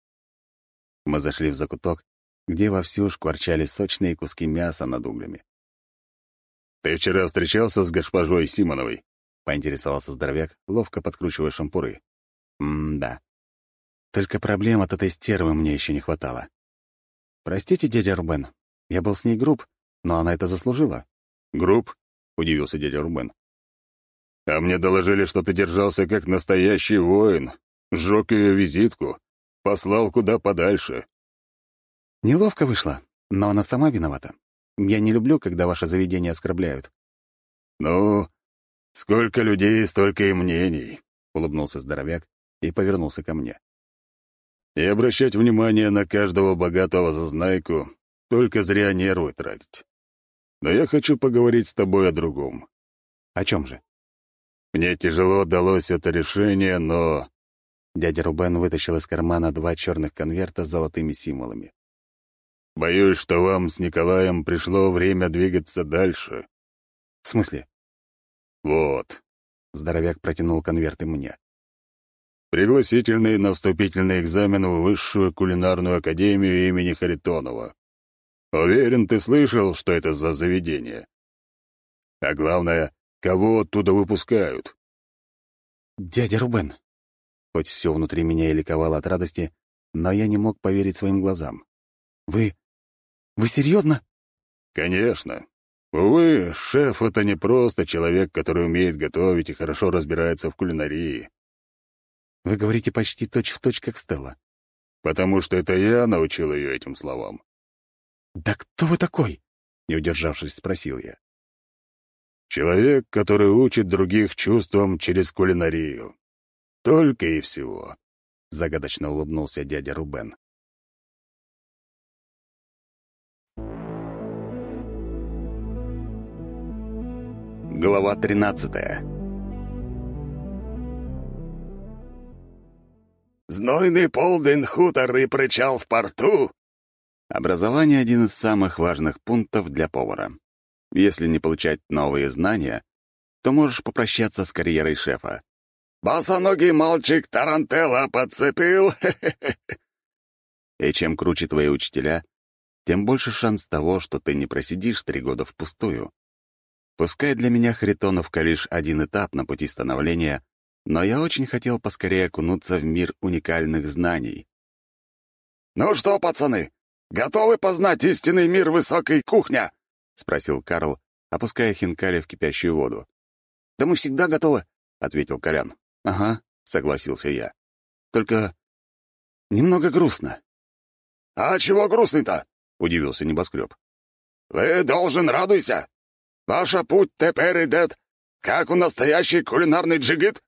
Мы зашли в закуток, где вовсю шкварчали сочные куски мяса над углями. «Ты вчера встречался с госпожой Симоновой?» — поинтересовался здоровяк, ловко подкручивая шампуры. «М-да. Только проблем от этой стервы мне еще не хватало. Простите, дядя Рубен, я был с ней груб, но она это заслужила». «Груб?» — удивился дядя Рубен. «А мне доложили, что ты держался как настоящий воин, сжег ее визитку, послал куда подальше». «Неловко вышло, но она сама виновата. Я не люблю, когда ваше заведение оскорбляют». «Ну, сколько людей, столько и мнений», — улыбнулся здоровяк и повернулся ко мне. «И обращать внимание на каждого богатого зазнайку — только зря нервы тратить. Но я хочу поговорить с тобой о другом». «О чем же?» «Мне тяжело далось это решение, но...» Дядя Рубен вытащил из кармана два черных конверта с золотыми символами. Боюсь, что вам с Николаем пришло время двигаться дальше». «В смысле?» «Вот». Здоровяк протянул конверты мне. «Пригласительный на вступительный экзамен в Высшую кулинарную академию имени Харитонова. Уверен, ты слышал, что это за заведение. А главное, кого оттуда выпускают?» «Дядя Рубен». Хоть все внутри меня и ликовало от радости, но я не мог поверить своим глазам. «Вы вы серьезно? Конечно. Увы, шеф — это не просто человек, который умеет готовить и хорошо разбирается в кулинарии. Вы говорите почти точь-в-точь, точь, как Стелла. Потому что это я научил ее этим словам. «Да кто вы такой?» — не удержавшись, спросил я. «Человек, который учит других чувствам через кулинарию. Только и всего», — загадочно улыбнулся дядя Рубен. Глава 13 «Знойный полдень, хутор и причал в порту?» Образование — один из самых важных пунктов для повара. Если не получать новые знания, то можешь попрощаться с карьерой шефа. «Босоногий мальчик Тарантелла подцепил!» И чем круче твои учителя, тем больше шанс того, что ты не просидишь три года впустую. Пускай для меня Харитоновка лишь один этап на пути становления, но я очень хотел поскорее окунуться в мир уникальных знаний. «Ну что, пацаны, готовы познать истинный мир высокой кухня?» — спросил Карл, опуская хинкали в кипящую воду. «Да мы всегда готовы», — ответил Колян. «Ага», — согласился я. «Только немного грустно». «А чего грустный-то?» — удивился небоскреб. «Вы должен радуйся. Ваша путь теперь идет, как у настоящий кулинарный джигит?»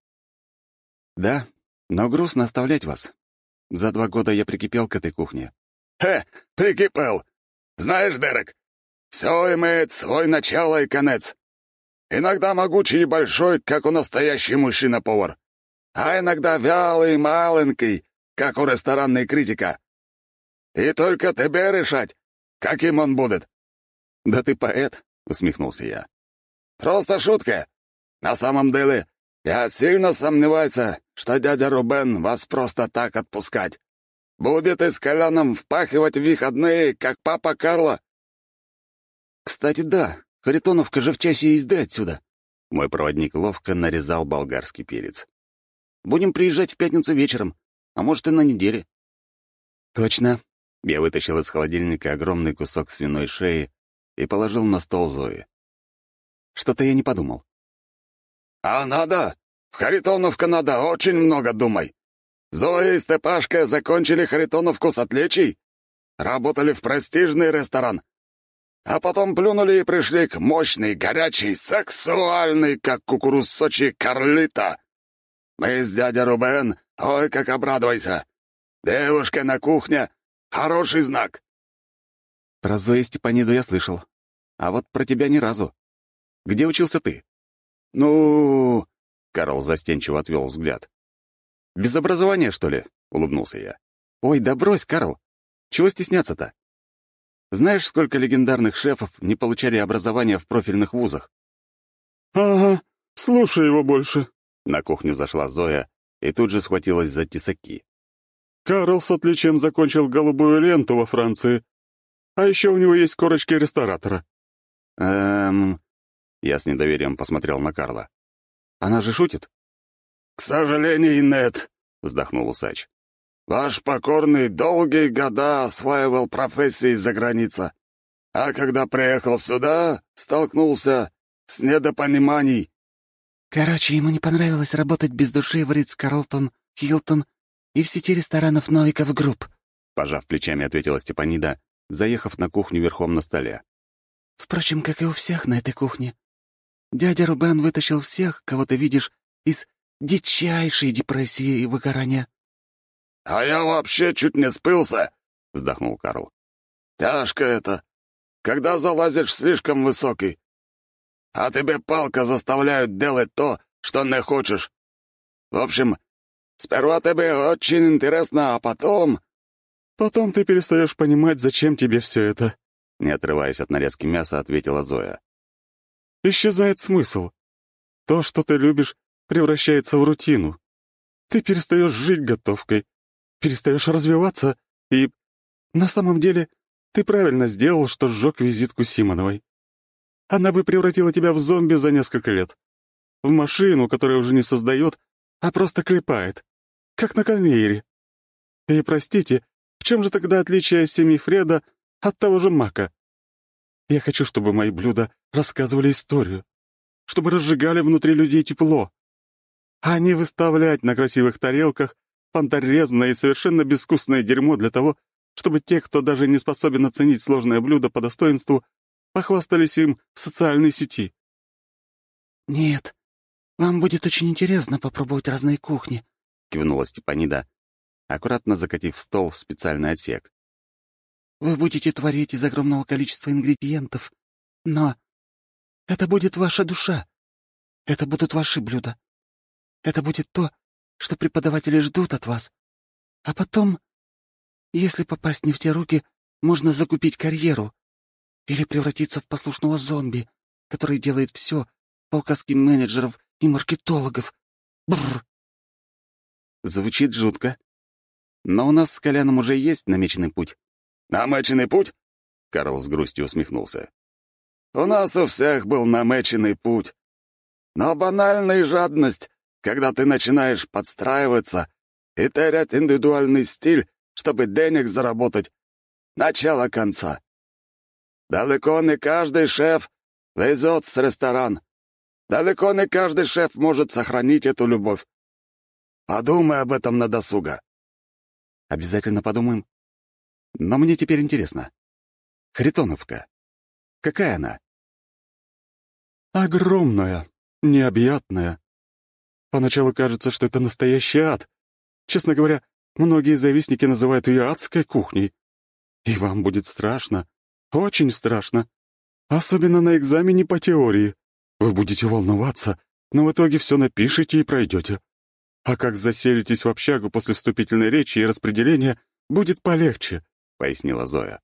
«Да, но грустно оставлять вас. За два года я прикипел к этой кухне». «Хе, прикипел! Знаешь, Дерек, все имеет свой начало и конец. Иногда могучий и большой, как у настоящий мужчина-повар, а иногда вялый и маленький, как у ресторанной критика. И только тебе решать, каким он будет». «Да ты поэт», — усмехнулся я. «Просто шутка. На самом деле, я сильно сомневаюсь, что дядя Рубен вас просто так отпускать. Будет и с Коляном впахивать в выходные, как папа Карла». «Кстати, да, Харитоновка же в часе езды отсюда». Мой проводник ловко нарезал болгарский перец. «Будем приезжать в пятницу вечером, а может и на неделе». «Точно». Я вытащил из холодильника огромный кусок свиной шеи и положил на стол Зои. Что-то я не подумал. «А надо? В Харитоновка надо, очень много думай. Зоя и Степашка закончили Харитоновку с отличий, работали в престижный ресторан, а потом плюнули и пришли к мощной, горячей, сексуальной, как кукурузочи Карлита. Мы с дядя Рубен, ой, как обрадуйся. Девушка на кухне — хороший знак. Про Зои Степаниду я слышал. А вот про тебя ни разу. Где учился ты?» «Ну...» — Карл застенчиво отвел взгляд. «Без образования, что ли?» — улыбнулся я. «Ой, да брось, Карл! Чего стесняться-то? Знаешь, сколько легендарных шефов не получали образования в профильных вузах?» «Ага, слушай его больше», — на кухню зашла Зоя и тут же схватилась за тесаки. «Карл с отличием закончил голубую ленту во Франции, а еще у него есть корочки ресторатора». «Эм...» Я с недоверием посмотрел на Карла. «Она же шутит?» «К сожалению, нет», — вздохнул усач. «Ваш покорный долгие года осваивал профессии за граница, а когда приехал сюда, столкнулся с недопониманием». «Короче, ему не понравилось работать без души в Ритц Карлтон, Хилтон и в сети ресторанов Новиков Групп», пожав плечами, ответила Степанида, заехав на кухню верхом на столе. «Впрочем, как и у всех на этой кухне. Дядя Рубен вытащил всех, кого ты видишь, из дичайшей депрессии и выгорания». «А я вообще чуть не спился», — вздохнул Карл. «Тяжко это, когда залазишь слишком высокий. А тебе палка заставляют делать то, что не хочешь. В общем, сперва тебе очень интересно, а потом...» «Потом ты перестаешь понимать, зачем тебе все это», — не отрываясь от нарезки мяса, ответила Зоя. «Исчезает смысл. То, что ты любишь, превращается в рутину. Ты перестаешь жить готовкой, перестаешь развиваться, и на самом деле ты правильно сделал, что сжег визитку Симоновой. Она бы превратила тебя в зомби за несколько лет. В машину, которая уже не создает, а просто клепает. Как на конвейере. И простите, чем же тогда отличие семьи Фреда от того же Мака? Я хочу, чтобы мои блюда рассказывали историю, чтобы разжигали внутри людей тепло, а не выставлять на красивых тарелках понторезное и совершенно безвкусное дерьмо для того, чтобы те, кто даже не способен оценить сложное блюдо по достоинству, похвастались им в социальной сети. «Нет, вам будет очень интересно попробовать разные кухни», — кивнула Степанида, аккуратно закатив стол в специальный отсек. «Вы будете творить из огромного количества ингредиентов, но это будет ваша душа. Это будут ваши блюда. Это будет то, что преподаватели ждут от вас. А потом, если попасть не в те руки, можно закупить карьеру или превратиться в послушного зомби, который делает все по указке менеджеров и маркетологов. Бррр. Звучит жутко. Но у нас с Коляном уже есть намеченный путь. «Намеченный путь?» — Карл с грустью усмехнулся. «У нас у всех был намеченный путь. Но банальная жадность когда ты начинаешь подстраиваться и терять индивидуальный стиль, чтобы денег заработать. Начало конца. Далеко не каждый шеф везет с ресторан. Далеко не каждый шеф может сохранить эту любовь. Подумай об этом на досуга. Обязательно подумаем. Но мне теперь интересно. Харитоновка. Какая она? Огромная, необъятная, Поначалу кажется, что это настоящий ад. Честно говоря, многие завистники называют ее адской кухней. И вам будет страшно, очень страшно. Особенно на экзамене по теории. Вы будете волноваться, но в итоге все напишите и пройдете. А как заселитесь в общагу после вступительной речи и распределения, будет полегче, — пояснила Зоя.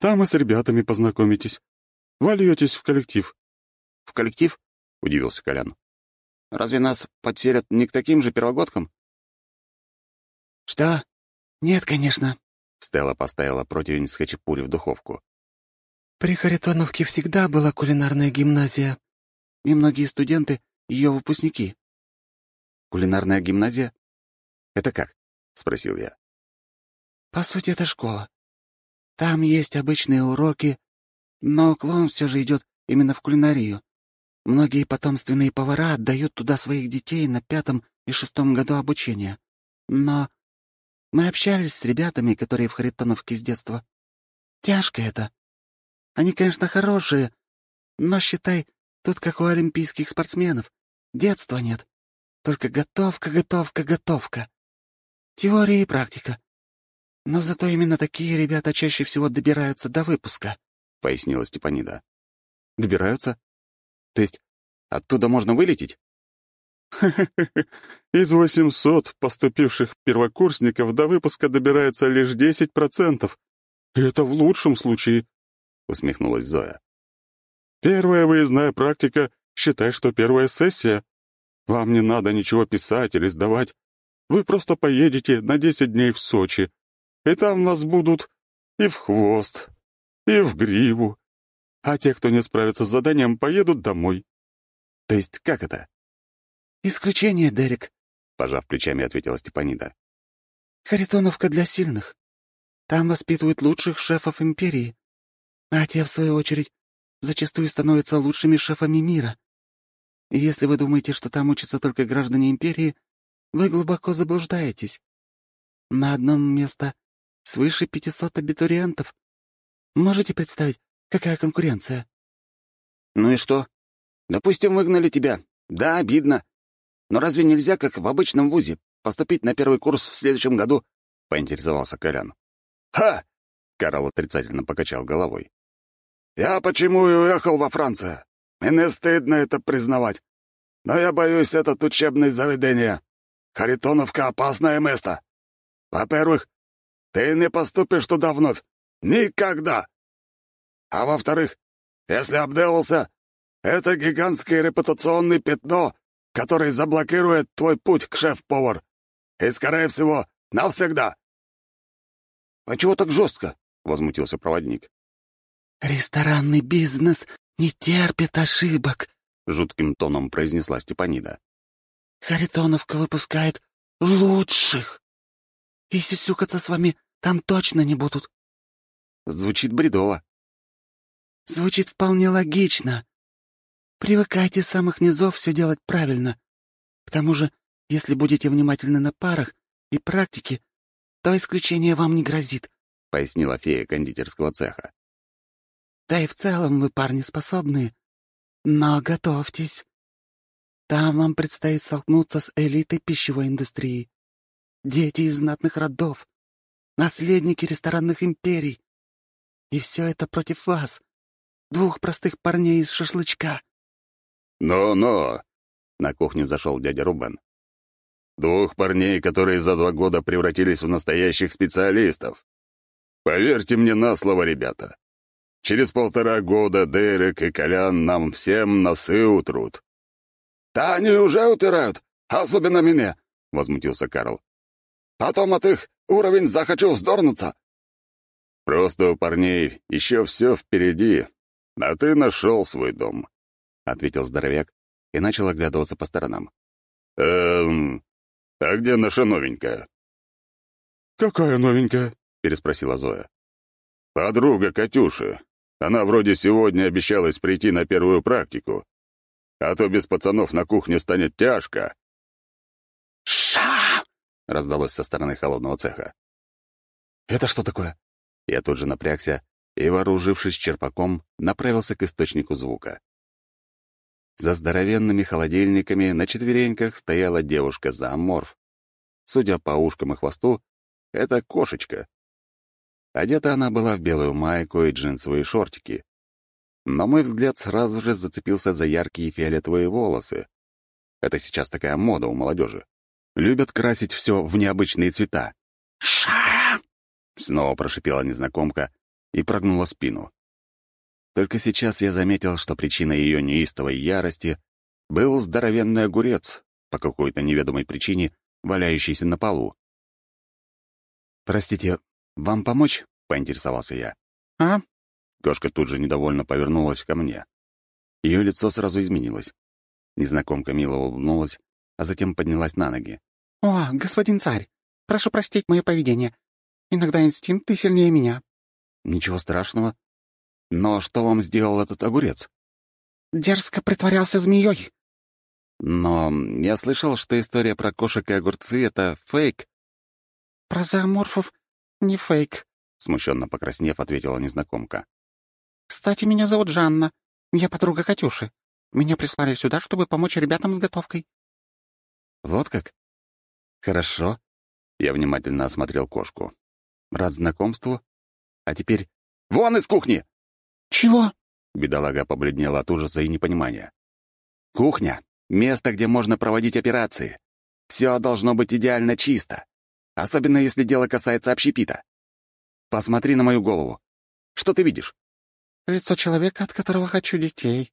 Там и с ребятами познакомитесь. Вольетесь в коллектив. — В коллектив? — удивился Колян. Разве нас подселят не к таким же первогодкам?» «Что? Нет, конечно», — Стелла поставила противень с хачапури в духовку. «При Харитоновке всегда была кулинарная гимназия, и многие студенты — ее выпускники». «Кулинарная гимназия? Это как?» — спросил я. «По сути, это школа. Там есть обычные уроки, но уклон все же идет именно в кулинарию. Многие потомственные повара отдают туда своих детей на пятом и шестом году обучения. Но мы общались с ребятами, которые в Харитоновке с детства. Тяжко это. Они, конечно, хорошие, но, считай, тут как у олимпийских спортсменов. Детства нет. Только готовка, готовка, готовка. Теория и практика. «Но зато именно такие ребята чаще всего добираются до выпуска», — пояснила Степанида. «Добираются? То есть оттуда можно вылететь?» Из 800 поступивших первокурсников до выпуска добирается лишь 10%. И это в лучшем случае, — усмехнулась Зоя. Первая выездная практика, считай, что первая сессия. Вам не надо ничего писать или сдавать. Вы просто поедете на 10 дней в Сочи, и там нас будут и в хвост, и в гриву. А те, кто не справится с заданием, поедут домой. То есть как это? «Исключение, Дерек», — пожав плечами, ответила Степанида. «Харитоновка для сильных. Там воспитывают лучших шефов империи, а те, в свою очередь, зачастую становятся лучшими шефами мира. И если вы думаете, что там учатся только граждане империи, вы глубоко заблуждаетесь. На одном место свыше 500 абитуриентов. Можете представить, какая конкуренция?» «Ну и что? Допустим, выгнали тебя. Да, обидно. Но разве нельзя, как в обычном вузе, поступить на первый курс в следующем году?» — поинтересовался Колян. «Ха!» — Карл отрицательно покачал головой. «Я почему и уехал во Францию. Мне стыдно это признавать. Но я боюсь этот учебное заведение. Харитоновка — опасное место. Во-первых, ты не поступишь туда вновь. Никогда. А во-вторых, если обделался, это гигантское репутационное пятно, который заблокирует твой путь к шеф-повар. И, скорее всего, навсегда. «А чего так жестко?» — возмутился проводник. «Ресторанный бизнес не терпит ошибок», — жутким тоном произнесла Степанида. «Харитоновка выпускает лучших. И сисюкаться с вами там точно не будут». Звучит бредово. Звучит вполне логично. Привыкайте с самых низов все делать правильно. К тому же, если будете внимательны на парах и практике, то исключение вам не грозит», — пояснила фея кондитерского цеха. «Да и в целом вы парни способные. Но готовьтесь. Там вам предстоит столкнуться с элитой пищевой индустрии. Дети из знатных родов, наследники ресторанных империй. И все это против вас, двух простых парней из шашлычка. «Ну-ну!» — на кухню зашел дядя Рубен. «Двух парней, которые за два года превратились в настоящих специалистов. Поверьте мне на слово, ребята. Через полтора года Дерек и Колян нам всем носы утрут». «Да они уже утирают, особенно меня!» — возмутился Карл. «Потом от их уровень захочу вздорнуться». «Просто у парней еще все впереди, а ты нашел свой дом. — ответил здоровяк и начал оглядываться по сторонам. «Эм, а где наша новенькая?» «Какая новенькая?» — переспросила Зоя. «Подруга Катюши. Она вроде сегодня обещалась прийти на первую практику. А то без пацанов на кухне станет тяжко». «Ша!» — раздалось со стороны холодного цеха. «Это что такое?» Я тут же напрягся и, вооружившись черпаком, направился к источнику звука. За здоровенными холодильниками на четвереньках стояла девушка-зооморф. Судя по ушкам и хвосту, это кошечка. Одета она была в белую майку и джинсовые шортики. Но мой взгляд сразу же зацепился за яркие фиолетовые волосы. Это сейчас такая мода у молодежи. Любят красить все в необычные цвета. «Ша!» — снова прошипела незнакомка и прогнула спину. Только сейчас я заметил, что причиной ее неистовой ярости был здоровенный огурец, по какой-то неведомой причине валяющийся на полу. «Простите, вам помочь?» — поинтересовался я. «А?» Кошка тут же недовольно повернулась ко мне. Ее лицо сразу изменилось. Незнакомка мило улыбнулась, а затем поднялась на ноги. «О, господин царь, прошу простить мое поведение. Иногда инстинкты сильнее меня». «Ничего страшного. Но что вам сделал этот огурец? Дерзко притворялся змеей. Но я слышал, что история про кошек и огурцы — это фейк. Про зооморфов не фейк, — смущенно покраснев, ответила незнакомка. «Кстати, меня зовут Жанна. Я подруга Катюши. Меня прислали сюда, чтобы помочь ребятам с готовкой». «Вот как? Хорошо». Я внимательно осмотрел кошку. Рад знакомству. А теперь вон из кухни!» «Чего?» — бедолага побледнела от ужаса и непонимания. «Кухня — место, где можно проводить операции. Все должно быть идеально чисто. Особенно если дело касается общепита. Посмотри на мою голову. Что ты видишь?» «Лицо человека, от которого хочу детей».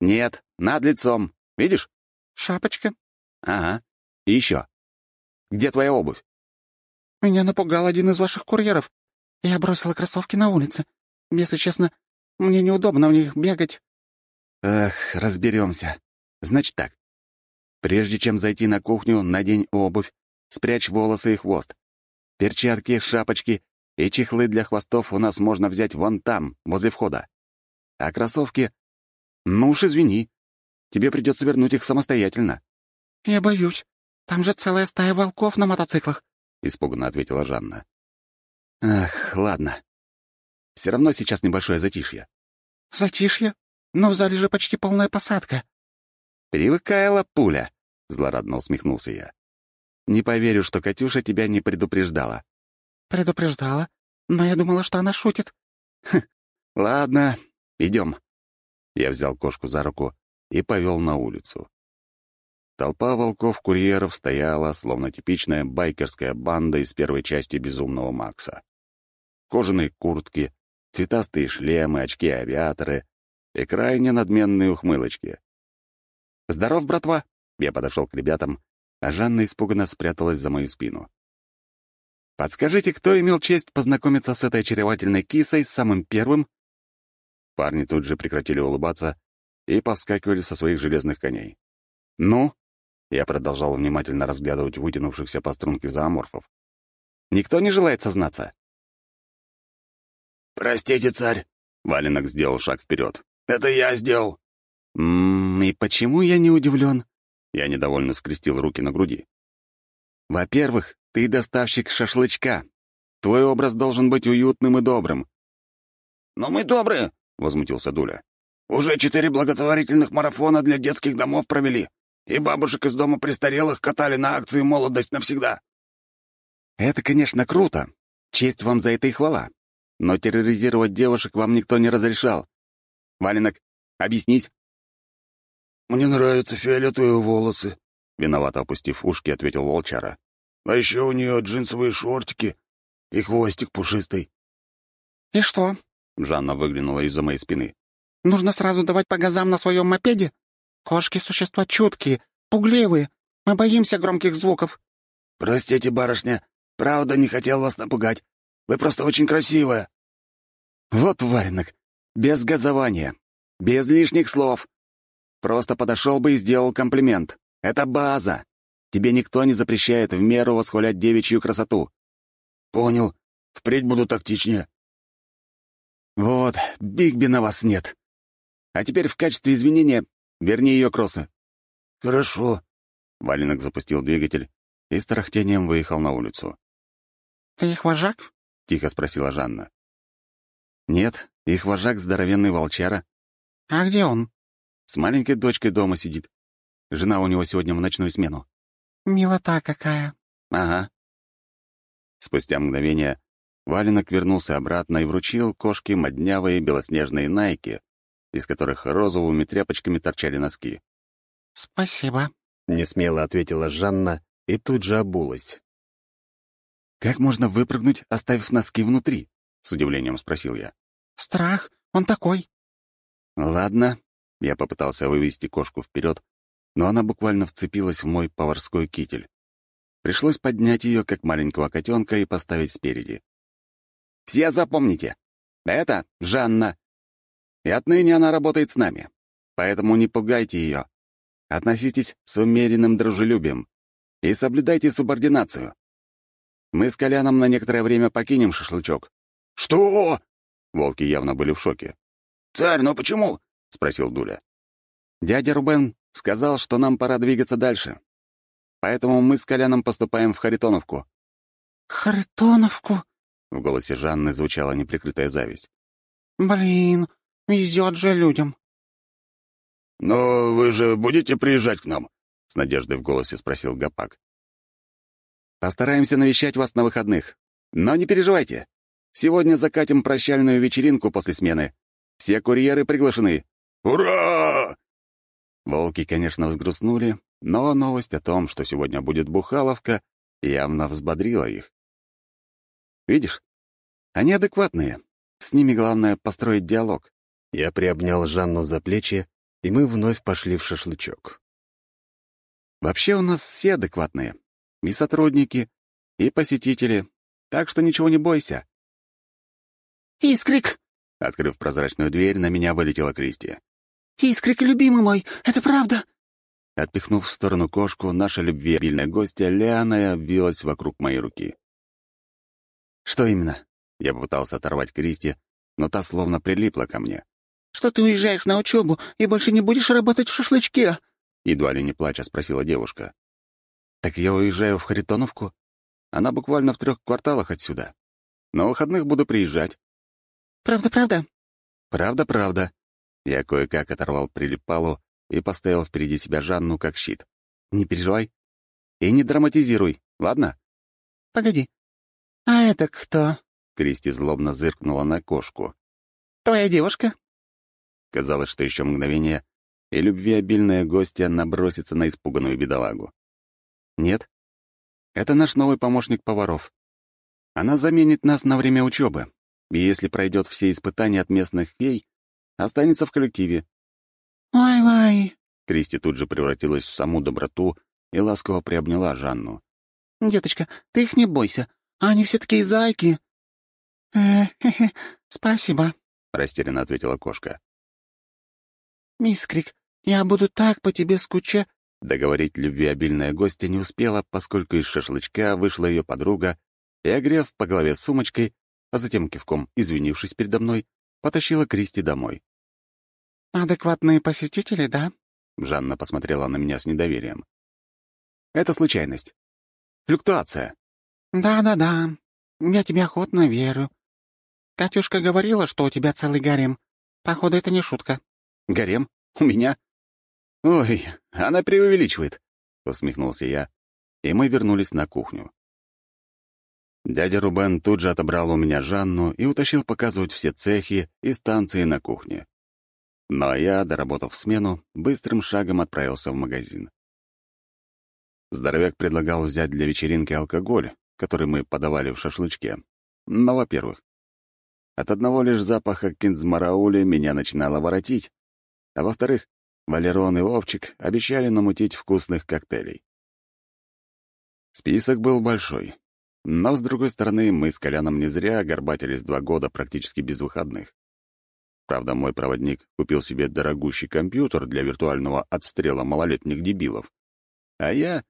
«Нет, над лицом. Видишь?» «Шапочка». «Ага. И еще. Где твоя обувь?» «Меня напугал один из ваших курьеров. Я бросила кроссовки на улице. Если честно, мне неудобно в них бегать». «Эх, разберемся. Значит так. Прежде чем зайти на кухню, надень обувь, спрячь волосы и хвост. Перчатки, шапочки и чехлы для хвостов у нас можно взять вон там, возле входа. А кроссовки... Ну уж извини. Тебе придется вернуть их самостоятельно. «Я боюсь. Там же целая стая волков на мотоциклах», — испуганно ответила Жанна. «Ах, ладно. Все равно сейчас небольшое затишье». «Затишье? Но в зале же почти полная посадка». «Привыкала пуля», — злорадно усмехнулся я. «Не поверю, что Катюша тебя не предупреждала». «Предупреждала, но я думала, что она шутит». «Хм, ладно, идем». Я взял кошку за руку и повел на улицу. Толпа волков-курьеров стояла, словно типичная байкерская банда из первой части «Безумного Макса». Кожаные куртки, цветастые шлемы, очки-авиаторы и крайне надменные ухмылочки. «Здоров, братва!» — я подошел к ребятам, а Жанна испуганно спряталась за мою спину. «Подскажите, кто имел честь познакомиться с этой очаровательной кисой самым первым?» Парни тут же прекратили улыбаться и повскакивали со своих железных коней. «Ну?» Я продолжал внимательно разглядывать вытянувшихся по струнке зооморфов. «Никто не желает сознаться?» «Простите, царь!» — Валенок сделал шаг вперед. «Это я сделал!» «Ммм, и почему я не удивлен?» Я недовольно скрестил руки на груди. «Во-первых, ты доставщик шашлычка. Твой образ должен быть уютным и добрым». «Но мы добрые!» — возмутился Дуля. «Уже четыре благотворительных марафона для детских домов провели и бабушек из дома престарелых катали на акции «Молодость навсегда». Это, конечно, круто. Честь вам за это и хвала. Но терроризировать девушек вам никто не разрешал. Валенок, объяснись. «Мне нравятся фиолетовые волосы», — виновато опустив ушки, ответил волчара. «А еще у нее джинсовые шортики и хвостик пушистый». «И что?» — Жанна выглянула из-за моей спины. «Нужно сразу давать по газам на своем мопеде? Кошки — существа чуткие, пугливые. Мы боимся громких звуков». «Простите, барышня, правда не хотел вас напугать. Вы просто очень красивая». «Вот валенок. Без газования. Без лишних слов. Просто подошел бы и сделал комплимент. Это база. Тебе никто не запрещает в меру восхвалять девичью красоту». «Понял. Впредь буду тактичнее». «Вот, Бигби на вас нет. А теперь в качестве извинения Верни ее кроссы». «Хорошо». Валенок запустил двигатель и с тарахтением выехал на улицу. «Ты их вожак?» — тихо спросила Жанна. «Нет, их вожак — здоровенный волчара». «А где он?» «С маленькой дочкой дома сидит. Жена у него сегодня в ночную смену». «Милота какая». «Ага». Спустя мгновение Валенок вернулся обратно и вручил кошке моднявые белоснежные найки, из которых розовыми тряпочками торчали носки. «Спасибо», — несмело ответила Жанна и тут же обулась. «Как можно выпрыгнуть, оставив носки внутри?» — с удивлением спросил я. «Страх, он такой». «Ладно», — я попытался вывести кошку вперед, но она буквально вцепилась в мой поварской китель. Пришлось поднять ее, как маленького котенка, и поставить спереди. «Все запомните, это Жанна, и отныне она работает с нами. Поэтому не пугайте ее. Относитесь с умеренным дружелюбием и соблюдайте субординацию. Мы с Коляном на некоторое время покинем шашлычок». «Что?» Волки явно были в шоке. «Царь, но почему?» — спросил Дуля. «Дядя Рубен сказал, что нам пора двигаться дальше. Поэтому мы с Коляном поступаем в Харитоновку». «Харитоновку?» — в голосе Жанны звучала неприкрытая зависть. «Блин, Везет же людям. «Но вы же будете приезжать к нам?» — с надеждой в голосе спросил Гапак. «Постараемся навещать вас на выходных. Но не переживайте. Сегодня закатим прощальную вечеринку после смены. Все курьеры приглашены». «Ура!» Волки, конечно, взгрустнули, но новость о том, что сегодня будет бухаловка, явно взбодрила их. «Видишь, они адекватные. С ними главное построить диалог». Я приобнял Жанну за плечи, и мы вновь пошли в шашлычок. Вообще у нас все адекватные. И сотрудники, и посетители. Так что ничего не бойся. «Искрик!» Открыв прозрачную дверь, на меня вылетела Кристи. «Искрик, любимый мой, это правда?» Отпихнув в сторону кошку, наша любвеобильная гостья Лиана обвилась вокруг моей руки. «Что именно?» Я попытался оторвать Кристи, но та словно прилипла ко мне. «Что ты уезжаешь на учебу и больше не будешь работать в шашлычке?» Едва ли не плача спросила девушка. «Так я уезжаю в Харитоновку. Она буквально в трех кварталах отсюда. На выходных буду приезжать». «Правда-правда?» «Правда-правда». Я кое-как оторвал прилипалу и поставил впереди себя Жанну как щит. «Не переживай. И не драматизируй, ладно?» «Погоди. А это кто?» Кристи злобно зыркнула на кошку. «Твоя девушка?» Казалось, что еще мгновение, и любвеобильная гостья набросится на испуганную бедолагу. «Нет. Это наш новый помощник поваров. Она заменит нас на время учебы, и если пройдет все испытания от местных фей, останется в коллективе. «Вай-вай!» Кристи тут же превратилась в саму доброту и ласково приобняла Жанну. «Деточка, ты их не бойся. Они все такие зайки». «Э, хе -хе, спасибо», — растерянно ответила кошка. «Мисс Крик, я буду так по тебе скучать...» Договорить любвеобильная гостья не успела, поскольку из шашлычка вышла ее подруга и, огрев по голове сумочкой, а затем кивком, извинившись передо мной, потащила Кристи домой. «Адекватные посетители, да?» Жанна посмотрела на меня с недоверием. «Это случайность. Флюктуация». «Да-да-да. Я тебе охотно верю. Катюшка говорила, что у тебя целый гарем. Походу, это не шутка». «Гарем? У меня?» «Ой, она преувеличивает», — усмехнулся я, и мы вернулись на кухню. Дядя Рубен тут же отобрал у меня Жанну и утащил показывать все цехи и станции на кухне. Но я, доработав смену, быстрым шагом отправился в магазин. Здоровяк предлагал взять для вечеринки алкоголь, который мы подавали в шашлычке. Но, во-первых, от одного лишь запаха киндзмараули меня начинало воротить, а во-вторых, Валерон и Вовчик обещали намутить вкусных коктейлей. Список был большой. Но, с другой стороны, мы с Коляном не зря горбатились два года практически без выходных. Правда, мой проводник купил себе дорогущий компьютер для виртуального отстрела малолетних дебилов. А я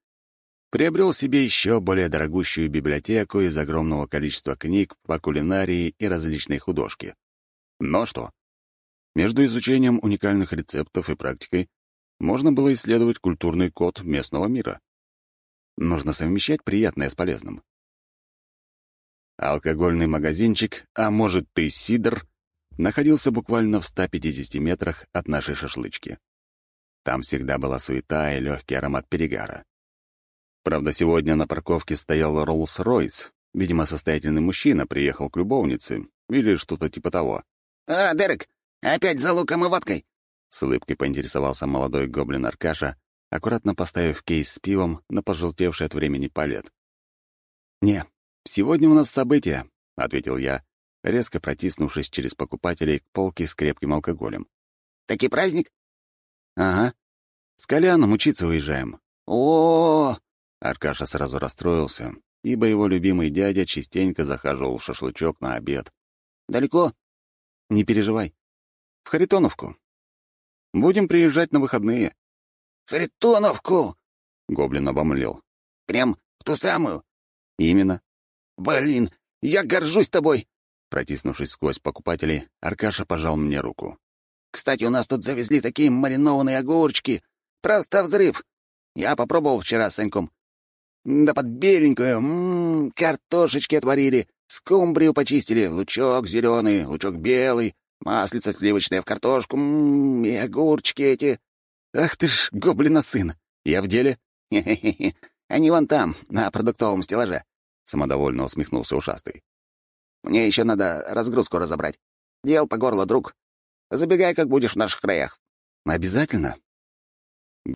приобрел себе еще более дорогущую библиотеку из огромного количества книг по кулинарии и различной художке. Но что? Между изучением уникальных рецептов и практикой можно было исследовать культурный код местного мира. Нужно совмещать приятное с полезным. Алкогольный магазинчик, а может, ты сидр, находился буквально в 150 метрах от нашей шашлычки. Там всегда была суета и легкий аромат перегара. Правда, сегодня на парковке стоял Роллс-Ройс. Видимо, состоятельный мужчина приехал к любовнице или что-то типа того. «А, Дерек, опять за луком и водкой?» С улыбкой поинтересовался молодой гоблин Аркаша, аккуратно поставив кейс с пивом на пожелтевший от времени палет. «Не, сегодня у нас событие», — ответил я, резко протиснувшись через покупателей к полке с крепким алкоголем. «Таки праздник?» «Ага. С Коляном учиться уезжаем». О, -о, -о, Аркаша сразу расстроился, ибо его любимый дядя частенько захаживал в шашлычок на обед. «Далеко?» «Не переживай. В Харитоновку. Будем приезжать на выходные». «Харитоновку!» — гоблин обомлел. «Прям в ту самую?» «Именно». «Блин, я горжусь тобой!» Протиснувшись сквозь покупателей, Аркаша пожал мне руку. «Кстати, у нас тут завезли такие маринованные огурчики. Просто взрыв. Я попробовал вчера с Саньком. Да под беленькую, м-м, картошечки отварили, скумбрию почистили, лучок зеленый, лучок белый, маслица сливочное в картошку, м-м, и огурчики эти. Ах ты ж, гоблина сын, я в деле? Хе-хе-хе, они вон там, на продуктовом стеллаже. самодовольно усмехнулся ушастый. «Мне еще надо разгрузку разобрать. Дел по горло, друг. Забегай, как будешь в наших краях». «Обязательно.